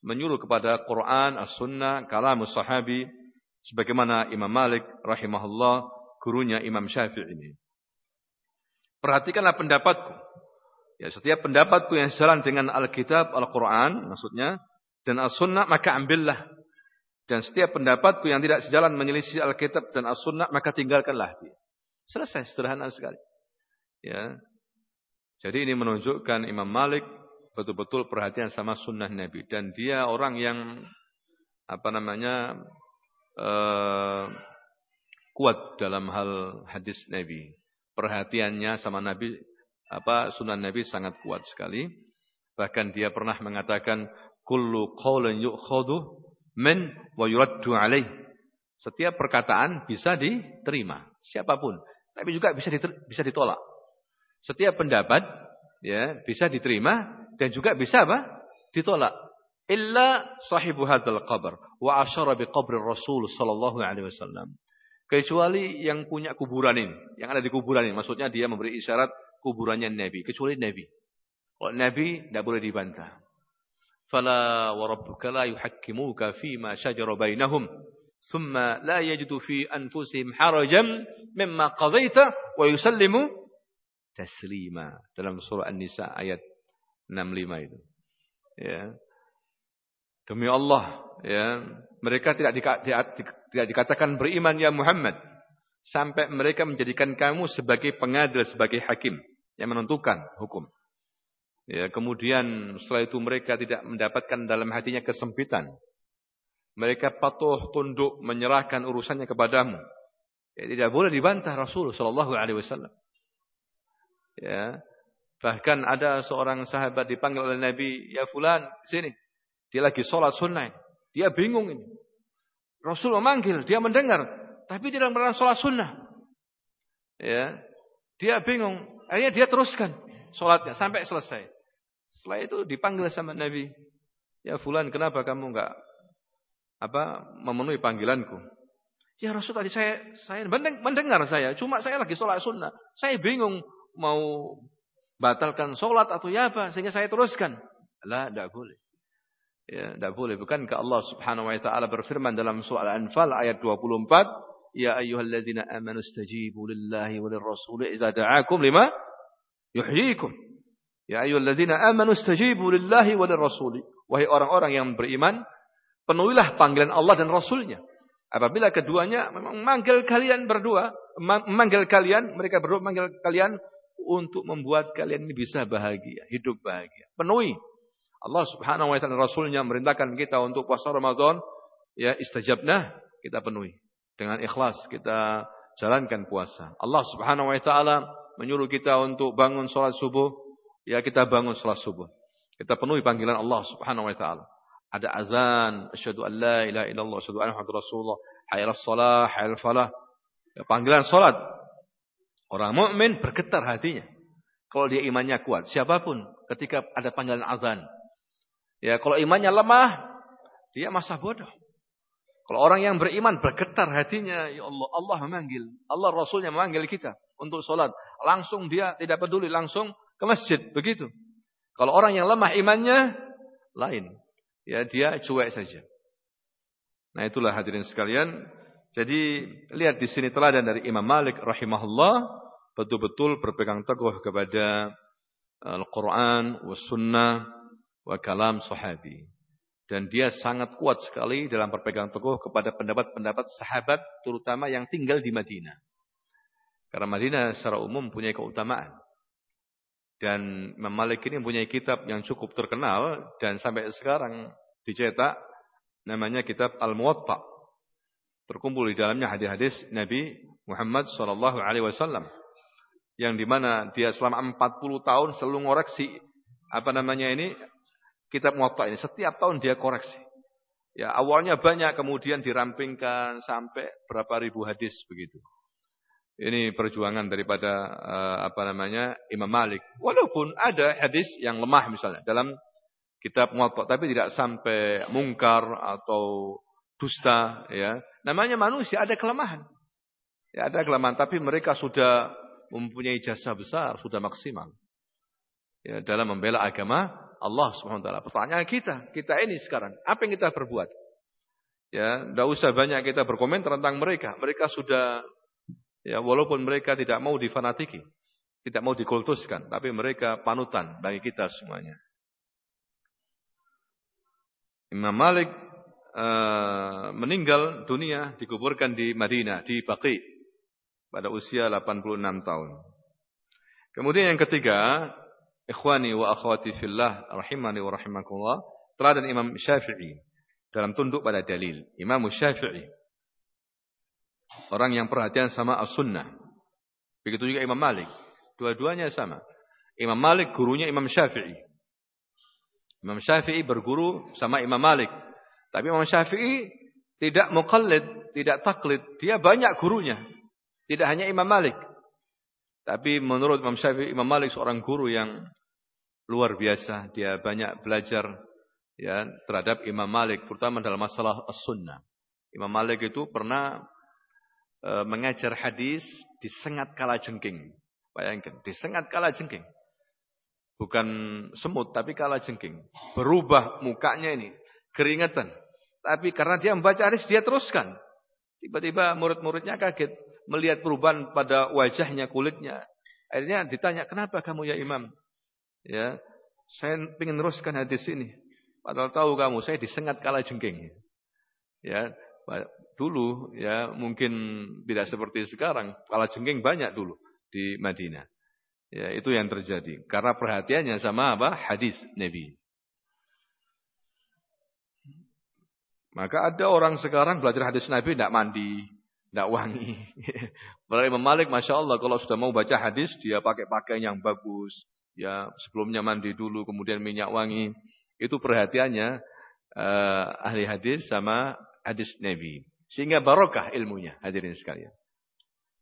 menyuruh kepada Quran, As-Sunnah, kalam sahabi sebagaimana Imam Malik rahimahullah gurunya Imam Syafi'i ini. Perhatikanlah pendapatku. Ya, setiap pendapatku yang sejalan dengan Alkitab, Al-Quran maksudnya dan As-Sunnah maka ambillah. Dan setiap pendapatku yang tidak sejalan menyelisih Alkitab dan As-Sunnah maka tinggalkanlah dia. Selesai, sederhana sekali. Ya, jadi ini menunjukkan Imam Malik betul-betul perhatian sama sunnah Nabi dan dia orang yang apa namanya uh, kuat dalam hal hadis Nabi. Perhatiannya sama Nabi apa sunnah Nabi sangat kuat sekali. Bahkan dia pernah mengatakan kullu qawlan yu'khadhu min wa yuraddu alaih. Setiap perkataan bisa diterima siapa pun, tapi juga bisa bisa ditolak. Setiap pendapat ya bisa diterima dan juga bisa apa? ditolak. Illa sahibu hadzal qabr wa asyara bi qabri Rasul sallallahu alaihi wasallam. Kecuali yang punya kuburan ini, yang ada di kuburan ini. Maksudnya dia memberi isyarat kuburannya Nabi. Kecuali Nabi. Kalau Nabi tidak boleh dibantah. Rabbuka la yuhakkimuka fima shajara bainahum. Thumma la yajidu fi anfusihim harajan mimma qadaita wa yusallimu taslima dalam surah An-Nisa ayat 65 itu. Ya. Demi Allah, ya, mereka tidak, di, tidak dikatakan beriman ya Muhammad sampai mereka menjadikan kamu sebagai pengadil, sebagai hakim yang menentukan hukum. Ya, kemudian setelah itu mereka tidak mendapatkan dalam hatinya kesempitan. Mereka patuh tunduk menyerahkan urusannya kepadamu. Ya, tidak boleh dibantah Rasul Shallallahu Alaihi Wasallam. Ya. Bahkan ada seorang sahabat dipanggil oleh Nabi, "Ya fulan, sini." Dia lagi sholat sunnah. Dia bingung ini. Rasul memanggil, dia mendengar, tapi dia dalam sholat sunnah. Ya. Dia bingung. Akhirnya dia teruskan sholatnya sampai selesai. Setelah itu dipanggil sama Nabi. Ya fulan, kenapa kamu enggak apa memenuhi panggilanku? Ya Rasul tadi saya saya mendengar saya, cuma saya lagi sholat sunnah. Saya bingung mau batalkan sholat atau ya apa sehingga saya teruskan. Lah, tidak boleh. Ya, tidak boleh. Bukankah Allah Subhanahu wa taala berfirman dalam surah Al-Anfal ayat 24, "Ya ayyuhalladzina amanu istajibu lillahi wa lirrasul idza da'akum lima yuhyikum." Ya ayyuhalladzina amanu istajibu lillahi wa lirrasul. Wahai orang-orang yang beriman, penuhilah panggilan Allah dan Rasulnya. Apabila keduanya memang memanggil kalian berdua, memanggil kalian, mereka berdua memanggil kalian untuk membuat kalian ini bisa bahagia, hidup bahagia. Penuhi. Allah Subhanahu wa taala Rasulnya merintahkan kita untuk puasa Ramadan, ya istajabnah, kita penuhi. Dengan ikhlas kita jalankan puasa. Allah Subhanahu wa taala menyuruh kita untuk bangun sholat subuh, ya kita bangun sholat subuh. Kita penuhi panggilan Allah Subhanahu wa taala. Ada azan, asyhadu an la ilaha illallah, anna muhammadar rasulullah, hayya salah, hayya falah. Ya, panggilan salat Orang mukmin bergetar hatinya. Kalau dia imannya kuat, siapa pun ketika ada panggilan azan. Ya, kalau imannya lemah, dia masa bodoh. Kalau orang yang beriman bergetar hatinya, ya Allah, Allah memanggil, Allah Rasulnya memanggil kita untuk sholat. Langsung dia tidak peduli, langsung ke masjid, begitu. Kalau orang yang lemah imannya, lain. Ya, dia cuek saja. Nah itulah hadirin sekalian, jadi lihat di sini teladan dari Imam Malik rahimahullah betul-betul berpegang teguh kepada Al-Quran, Sunnah, wa kalam sahabi. Dan dia sangat kuat sekali dalam berpegang teguh kepada pendapat-pendapat sahabat, terutama yang tinggal di Madinah. Karena Madinah secara umum punya keutamaan. Dan Malik ini mempunyai kitab yang cukup terkenal dan sampai sekarang dicetak namanya kitab Al-Muwatta terkumpul di dalamnya hadis-hadis Nabi Muhammad sallallahu alaihi wasallam. yang di mana dia selama 40 tahun selalu ngoreksi apa namanya ini kitab Muwatta ini setiap tahun dia koreksi. Ya, awalnya banyak kemudian dirampingkan sampai berapa ribu hadis begitu. Ini perjuangan daripada uh, apa namanya Imam Malik. Walaupun ada hadis yang lemah misalnya dalam kitab Muwatta tapi tidak sampai mungkar atau dusta ya. Namanya manusia ada kelemahan. Ya ada kelemahan tapi mereka sudah mempunyai jasa besar, sudah maksimal. Ya, dalam membela agama Allah Subhanahu wa taala. Pertanyaan kita, kita ini sekarang, apa yang kita perbuat? Ya, tidak usah banyak kita berkomentar tentang mereka. Mereka sudah ya walaupun mereka tidak mau difanatiki, tidak mau dikultuskan, tapi mereka panutan bagi kita semuanya. Imam Malik uh, meninggal dunia dikuburkan di Madinah di Baqi pada usia 86 tahun. Kemudian yang ketiga, ikhwani wa akhwati fillah rahimani wa rahimakumullah, teladan Imam Syafi'i dalam tunduk pada dalil. Imam Syafi'i orang yang perhatian sama as-sunnah. Begitu juga Imam Malik. Dua-duanya sama. Imam Malik gurunya Imam Syafi'i. Imam Syafi'i berguru sama Imam Malik. Tapi Imam Syafi'i tidak muqallid, tidak taklid. Dia banyak gurunya. Tidak hanya Imam Malik. Tapi menurut Imam Syafi'i, Imam Malik seorang guru yang luar biasa. Dia banyak belajar ya terhadap Imam Malik, terutama dalam masalah as-sunnah. Imam Malik itu pernah e, mengajar hadis di sengat kala jengking. Bayangkan, di sengat kala jengking. Bukan semut, tapi kala jengking. Berubah mukanya ini, keringetan. Tapi karena dia membaca hadis, dia teruskan. Tiba-tiba murid-muridnya kaget. Melihat perubahan pada wajahnya, kulitnya. Akhirnya ditanya, kenapa kamu ya imam? Ya, saya ingin teruskan hadis ini. Padahal tahu kamu, saya disengat kala jengking. Ya, dulu ya mungkin tidak seperti sekarang. Kala jengking banyak dulu di Madinah. Ya, itu yang terjadi. Karena perhatiannya sama apa? Hadis Nabi. Maka ada orang sekarang belajar hadis Nabi tidak mandi, tidak wangi. [LAUGHS] Padahal Imam Malik, masya Allah, kalau sudah mau baca hadis, dia pakai pakaian yang bagus, ya sebelumnya mandi dulu kemudian minyak wangi itu perhatiannya uh, ahli hadis sama hadis Nabi. Sehingga barokah ilmunya hadirin sekalian.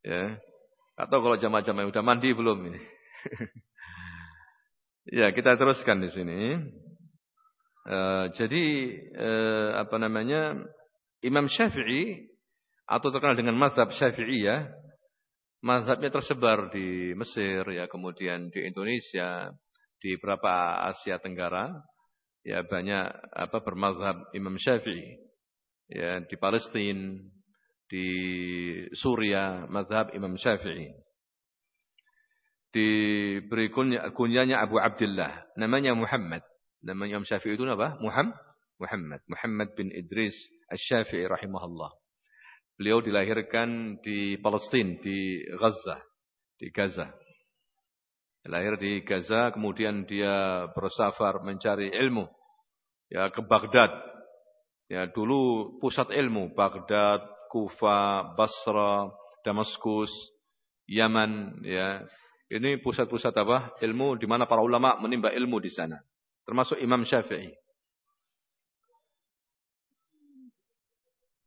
Ya. Atau kalau jamaah-jamaah udah mandi belum ini. [LAUGHS] Ya kita teruskan di sini. Uh, jadi uh, apa namanya Imam Syafi'i atau terkenal dengan mazhab Syafi'i ya Mazhabnya tersebar di Mesir, ya kemudian di Indonesia, di beberapa Asia Tenggara, ya banyak apa bermazhab Imam Syafi'i. Ya di Palestina, di Suria, mazhab Imam Syafi'i. Diberi kunyanya Abu Abdullah, namanya Muhammad. Namanya Imam Syafi'i itu apa? Muhammad. Muhammad, Muhammad bin Idris Asy-Syafi'i rahimahullah. Beliau dilahirkan di Palestina, di Gaza, di Gaza. Lahir di Gaza, kemudian dia bersafar mencari ilmu ya ke Baghdad. Ya, dulu pusat ilmu Baghdad, Kufa, Basra, Damaskus, Yaman ya. Ini pusat-pusat apa? Ilmu di mana para ulama menimba ilmu di sana. Termasuk Imam Syafi'i.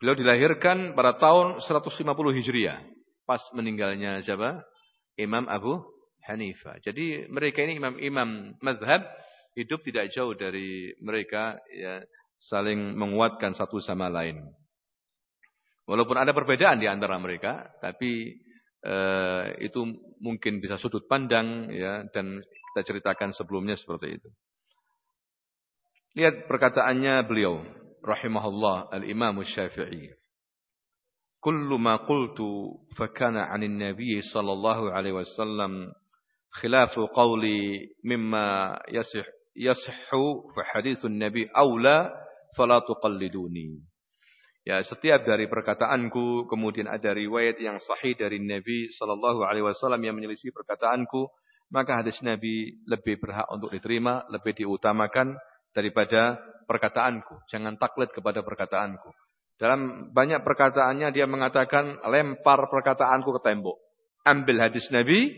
Beliau dilahirkan pada tahun 150 Hijriah. Pas meninggalnya siapa? Imam Abu Hanifah. Jadi mereka ini imam-imam mazhab hidup tidak jauh dari mereka ya saling menguatkan satu sama lain. Walaupun ada perbedaan di antara mereka, tapi eh, itu mungkin bisa sudut pandang ya dan kita ceritakan sebelumnya seperti itu. Lihat perkataannya beliau rahimahullah al-Imam Syafi'i. Kullu ma qultu fakana 'anil Nabi sallallahu alaihi wasallam khilafu qawli mimma yasih yasihhu fa hadithun Nabi aula fala tuqalliduni. Ya, setiap dari perkataanku kemudian ada riwayat yang sahih dari Nabi sallallahu alaihi wasallam yang menyelisih perkataanku, maka hadis Nabi lebih berhak untuk diterima, lebih diutamakan daripada perkataanku. Jangan taklid kepada perkataanku. Dalam banyak perkataannya dia mengatakan lempar perkataanku ke tembok. Ambil hadis Nabi,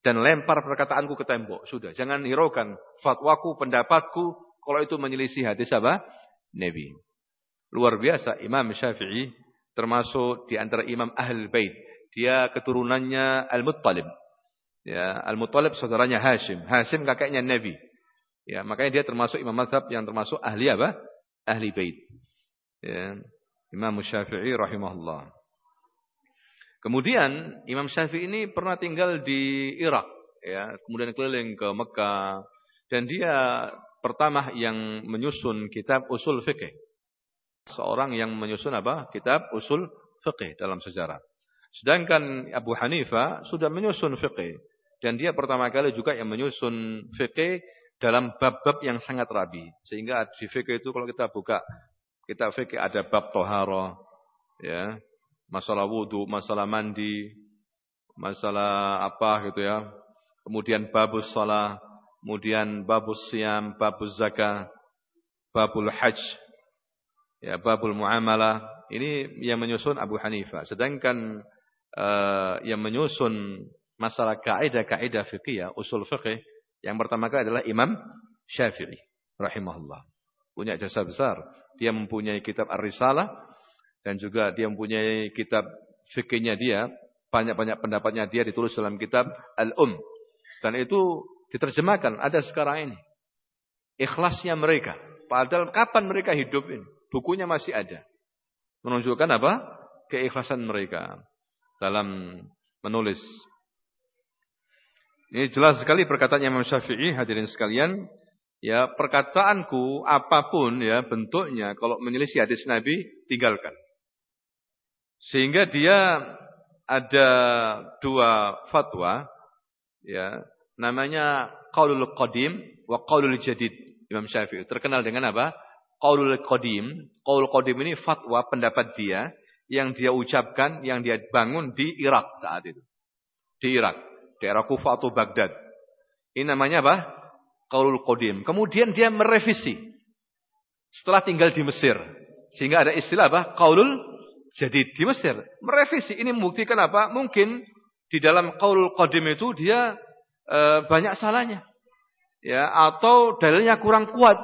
dan lempar perkataanku ke tembok. Sudah, jangan hiraukan fatwaku, pendapatku kalau itu menyelisih hadis apa? Nabi. Luar biasa Imam Syafi'i termasuk di antara imam Ahlul Bait. Dia keturunannya Al-Muttalib. Ya, Al-Muttalib saudaranya Hashim. Hashim kakeknya Nabi. Ya, makanya dia termasuk imam mazhab yang termasuk ahli apa? Ahli bait. Ya, Imam Syafi'i rahimahullah. Kemudian Imam Syafi'i ini pernah tinggal di Irak, ya, kemudian keliling ke Mekah dan dia pertama yang menyusun kitab usul fikih. Seorang yang menyusun apa? Kitab usul fikih dalam sejarah. Sedangkan Abu Hanifah sudah menyusun fikih dan dia pertama kali juga yang menyusun fikih dalam bab-bab yang sangat rabi. Sehingga di fikih itu kalau kita buka kita fikih ada bab tohara, ya, masalah wudhu, masalah mandi, masalah apa gitu ya. Kemudian babus salah, kemudian babus siam, babus zakah, babul hajj, ya, babul muamalah. Ini yang menyusun Abu Hanifah. Sedangkan uh, yang menyusun masalah kaidah-kaidah fikih ya, usul fikih yang pertama kali adalah Imam Syafi'i rahimahullah. Punya jasa besar. Dia mempunyai kitab Ar-Risalah dan juga dia mempunyai kitab fikihnya dia, banyak-banyak pendapatnya dia ditulis dalam kitab Al-Um. Dan itu diterjemahkan ada sekarang ini. Ikhlasnya mereka. Padahal kapan mereka hidup ini? Bukunya masih ada. Menunjukkan apa? Keikhlasan mereka dalam menulis ini jelas sekali perkataan Imam Syafi'i hadirin sekalian. Ya, perkataanku apa pun ya bentuknya kalau menyelisih hadis Nabi tinggalkan. Sehingga dia ada dua fatwa ya, namanya qaulul qadim wa qaulul jadid. Imam Syafi'i terkenal dengan apa? Qaulul qadim. Qaul qadim ini fatwa pendapat dia yang dia ucapkan, yang dia bangun di Irak saat itu. Di Irak daerah Kufah atau Baghdad. Ini namanya apa? Qaulul Qadim. Kemudian dia merevisi setelah tinggal di Mesir. Sehingga ada istilah apa? Qaulul Jadid di Mesir. Merevisi. Ini membuktikan apa? Mungkin di dalam Qaulul Qadim itu dia e, banyak salahnya. Ya, atau dalilnya kurang kuat.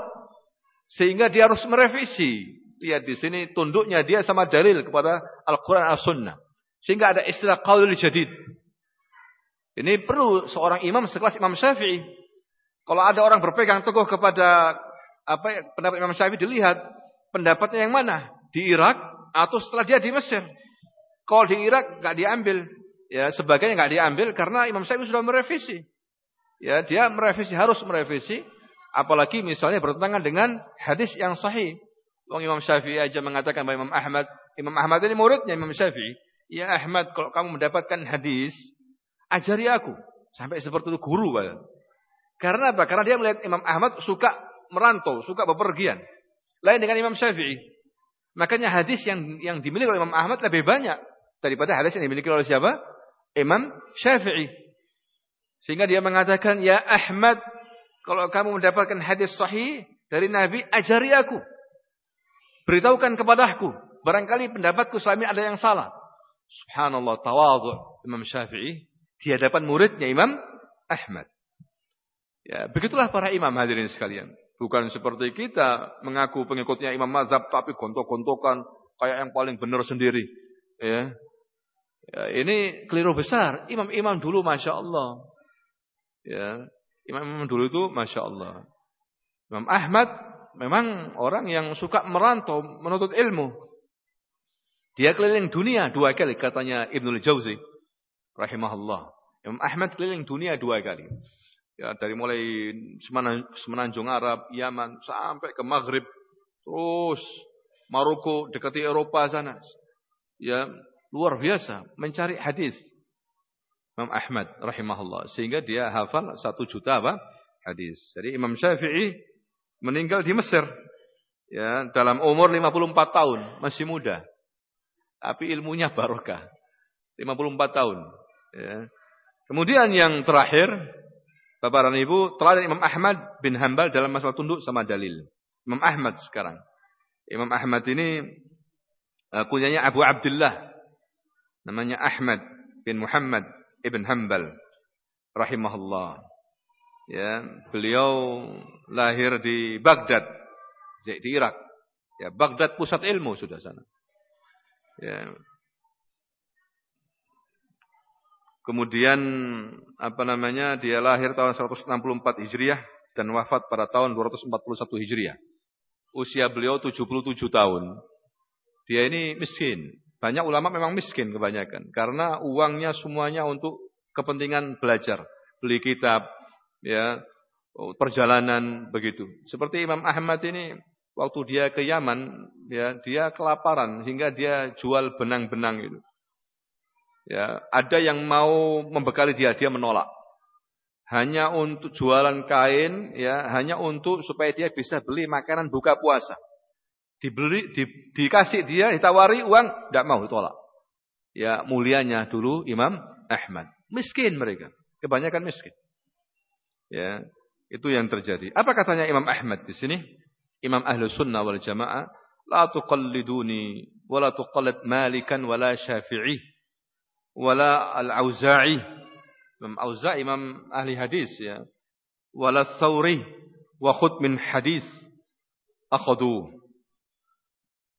Sehingga dia harus merevisi. Lihat di sini tunduknya dia sama dalil kepada Al-Quran As-Sunnah. Sehingga ada istilah Qaulul Jadid. Ini perlu seorang imam sekelas Imam Syafi'i. Kalau ada orang berpegang teguh kepada apa pendapat Imam Syafi'i dilihat pendapatnya yang mana? Di Irak atau setelah dia di Mesir. Kalau di Irak nggak diambil, ya sebagainya nggak diambil karena Imam Syafi'i sudah merevisi. Ya, dia merevisi harus merevisi apalagi misalnya bertentangan dengan hadis yang sahih. Wong Imam Syafi'i aja mengatakan bahwa Imam Ahmad, Imam Ahmad ini muridnya Imam Syafi'i. Ya Ahmad, kalau kamu mendapatkan hadis Ajari aku. Sampai seperti itu guru. Pak. Karena apa? Karena dia melihat Imam Ahmad suka merantau, suka bepergian. Lain dengan Imam Syafi'i. Makanya hadis yang yang dimiliki oleh Imam Ahmad lebih banyak daripada hadis yang dimiliki oleh siapa? Imam Syafi'i. Sehingga dia mengatakan, "Ya Ahmad, kalau kamu mendapatkan hadis sahih dari Nabi, ajari aku. Beritahukan kepadaku. Barangkali pendapatku selama ini ada yang salah." Subhanallah, tawadhu Imam Syafi'i di hadapan muridnya Imam Ahmad. Ya, begitulah para imam hadirin sekalian. Bukan seperti kita mengaku pengikutnya Imam Mazhab tapi gontok-gontokan kayak yang paling benar sendiri. Ya. Ya ini keliru besar. Imam-imam dulu Masya Allah. Ya. Imam-imam dulu itu Masya Allah. Imam Ahmad memang orang yang suka merantau menuntut ilmu. Dia keliling dunia dua kali katanya Ibnul Jauzi rahimahullah. Imam Ahmad keliling dunia dua kali. Ya, dari mulai semenanjung Arab, Yaman, sampai ke Maghrib, terus Maroko, dekati Eropa sana. Ya, luar biasa mencari hadis. Imam Ahmad rahimahullah. Sehingga dia hafal satu juta apa? Hadis. Jadi Imam Syafi'i meninggal di Mesir. Ya, dalam umur 54 tahun, masih muda. Tapi ilmunya barokah. 54 tahun. Ya. Kemudian yang terakhir, Bapak dan Ibu, telah Imam Ahmad bin Hambal dalam masalah tunduk sama dalil. Imam Ahmad sekarang. Imam Ahmad ini uh, kunyanya Abu Abdullah. Namanya Ahmad bin Muhammad ibn Hambal. rahimahullah. Ya, beliau lahir di Baghdad, di Irak. Ya, Baghdad pusat ilmu sudah sana. Ya. Kemudian apa namanya? Dia lahir tahun 164 Hijriah dan wafat pada tahun 241 Hijriah. Usia beliau 77 tahun. Dia ini miskin. Banyak ulama memang miskin kebanyakan karena uangnya semuanya untuk kepentingan belajar, beli kitab, ya, perjalanan begitu. Seperti Imam Ahmad ini waktu dia ke Yaman, ya, dia kelaparan hingga dia jual benang-benang itu. Ya, ada yang mau membekali dia, dia menolak. Hanya untuk jualan kain, ya, hanya untuk supaya dia bisa beli makanan buka puasa. Dibeli, di, dikasih dia, ditawari uang, tidak mau, tolak. Ya, mulianya dulu Imam Ahmad. Miskin mereka, kebanyakan miskin. Ya, itu yang terjadi. Apa katanya Imam Ahmad di sini? Imam Ahlus Sunnah wal Jamaah, la tuqalliduni wa la tuqallid Malikan wa la Syafi'i wala al-Auza'i Imam Auza'i Imam ahli hadis ya wala Thawri wa khud min hadis akhadu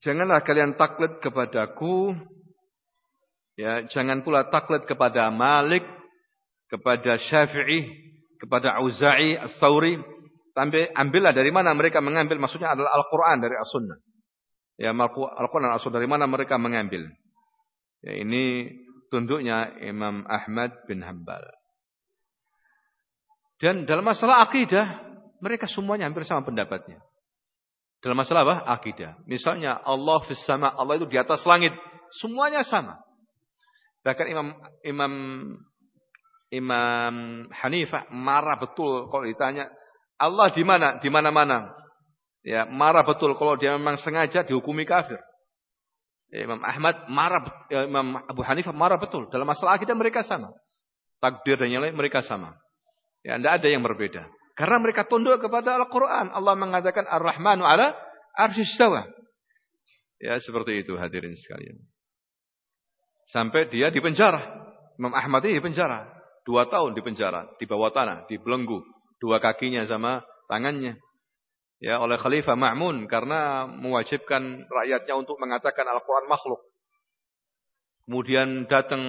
Janganlah kalian taklid kepadaku ya jangan pula taklid kepada Malik kepada Syafi'i kepada Auza'i As-Sauri ambillah dari mana mereka mengambil maksudnya adalah Al-Qur'an dari As-Sunnah. Ya Al-Qur'an As-Sunnah dari mana mereka mengambil. Ya ini tunduknya Imam Ahmad bin Hambal. Dan dalam masalah akidah, mereka semuanya hampir sama pendapatnya. Dalam masalah apa? Akidah. Misalnya Allah fis sama, Allah itu di atas langit. Semuanya sama. Bahkan Imam Imam Imam Hanifah marah betul kalau ditanya Allah di mana? Di mana-mana. Ya, marah betul kalau dia memang sengaja dihukumi kafir. Ya, Imam Ahmad marah, ya, Imam Abu Hanifah marah betul. Dalam masalah kita mereka sama. Takdir dan lain mereka sama. Ya, tidak ada yang berbeda. Karena mereka tunduk kepada Al-Quran. Allah mengatakan Ar-Rahmanu ala arsyistawa. Ya, seperti itu hadirin sekalian. Sampai dia di penjara. Imam Ahmad ini di penjara. Dua tahun di penjara. Di bawah tanah. Dibelenggu. Dua kakinya sama tangannya ya oleh Khalifah Ma'mun karena mewajibkan rakyatnya untuk mengatakan Al-Qur'an makhluk. Kemudian datang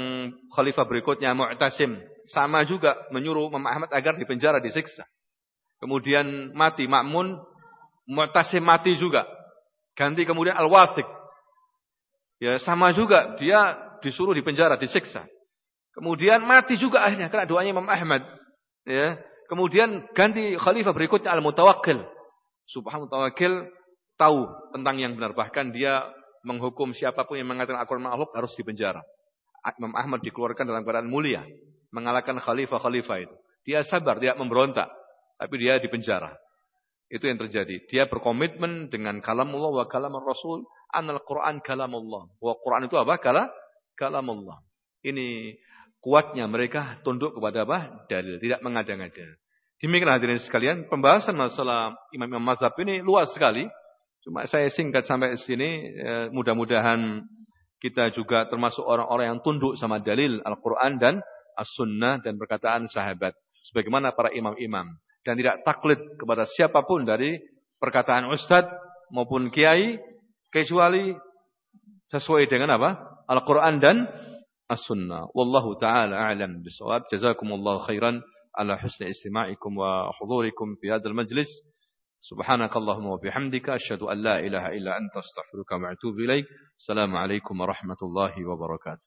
khalifah berikutnya Mu'tasim, sama juga menyuruh Imam Ahmad agar dipenjara disiksa. Kemudian mati Ma'mun, Mu'tasim mati juga. Ganti kemudian Al-Wasik. Ya sama juga dia disuruh dipenjara, disiksa. Kemudian mati juga akhirnya karena doanya Imam Ahmad. Ya. Kemudian ganti khalifah berikutnya Al-Mutawakkil. Subhanahu tawakil tahu tentang yang benar. Bahkan dia menghukum siapa pun yang mengatakan Al-Quran makhluk harus dipenjara. Imam Ahmad dikeluarkan dalam keadaan mulia. Mengalahkan khalifah-khalifah itu. Dia sabar, dia memberontak. Tapi dia dipenjara. Itu yang terjadi. Dia berkomitmen dengan kalamullah wa kalam Rasul. Anal Quran kalamullah. Wa Quran itu apa? Kala, kalamullah. Ini kuatnya mereka tunduk kepada apa? Dalil. Tidak mengada-ngada. Demikian hadirin sekalian, pembahasan masalah imam-imam mazhab ini luas sekali. Cuma saya singkat sampai sini, eh, mudah-mudahan kita juga termasuk orang-orang yang tunduk sama dalil Al-Quran dan As-Sunnah dan perkataan sahabat. Sebagaimana para imam-imam Dan tidak taklid kepada siapapun dari perkataan ustadz maupun kiai. Kecuali sesuai dengan apa? Al-Quran dan As-Sunnah. Wallahu ta'ala a'lam bisawab. Jazakumullahu khairan. على حسن استماعكم وحضوركم في هذا المجلس سبحانك اللهم وبحمدك أشهد أن لا إله إلا أنت استغفرك وأتوب إليك السلام عليكم ورحمة الله وبركاته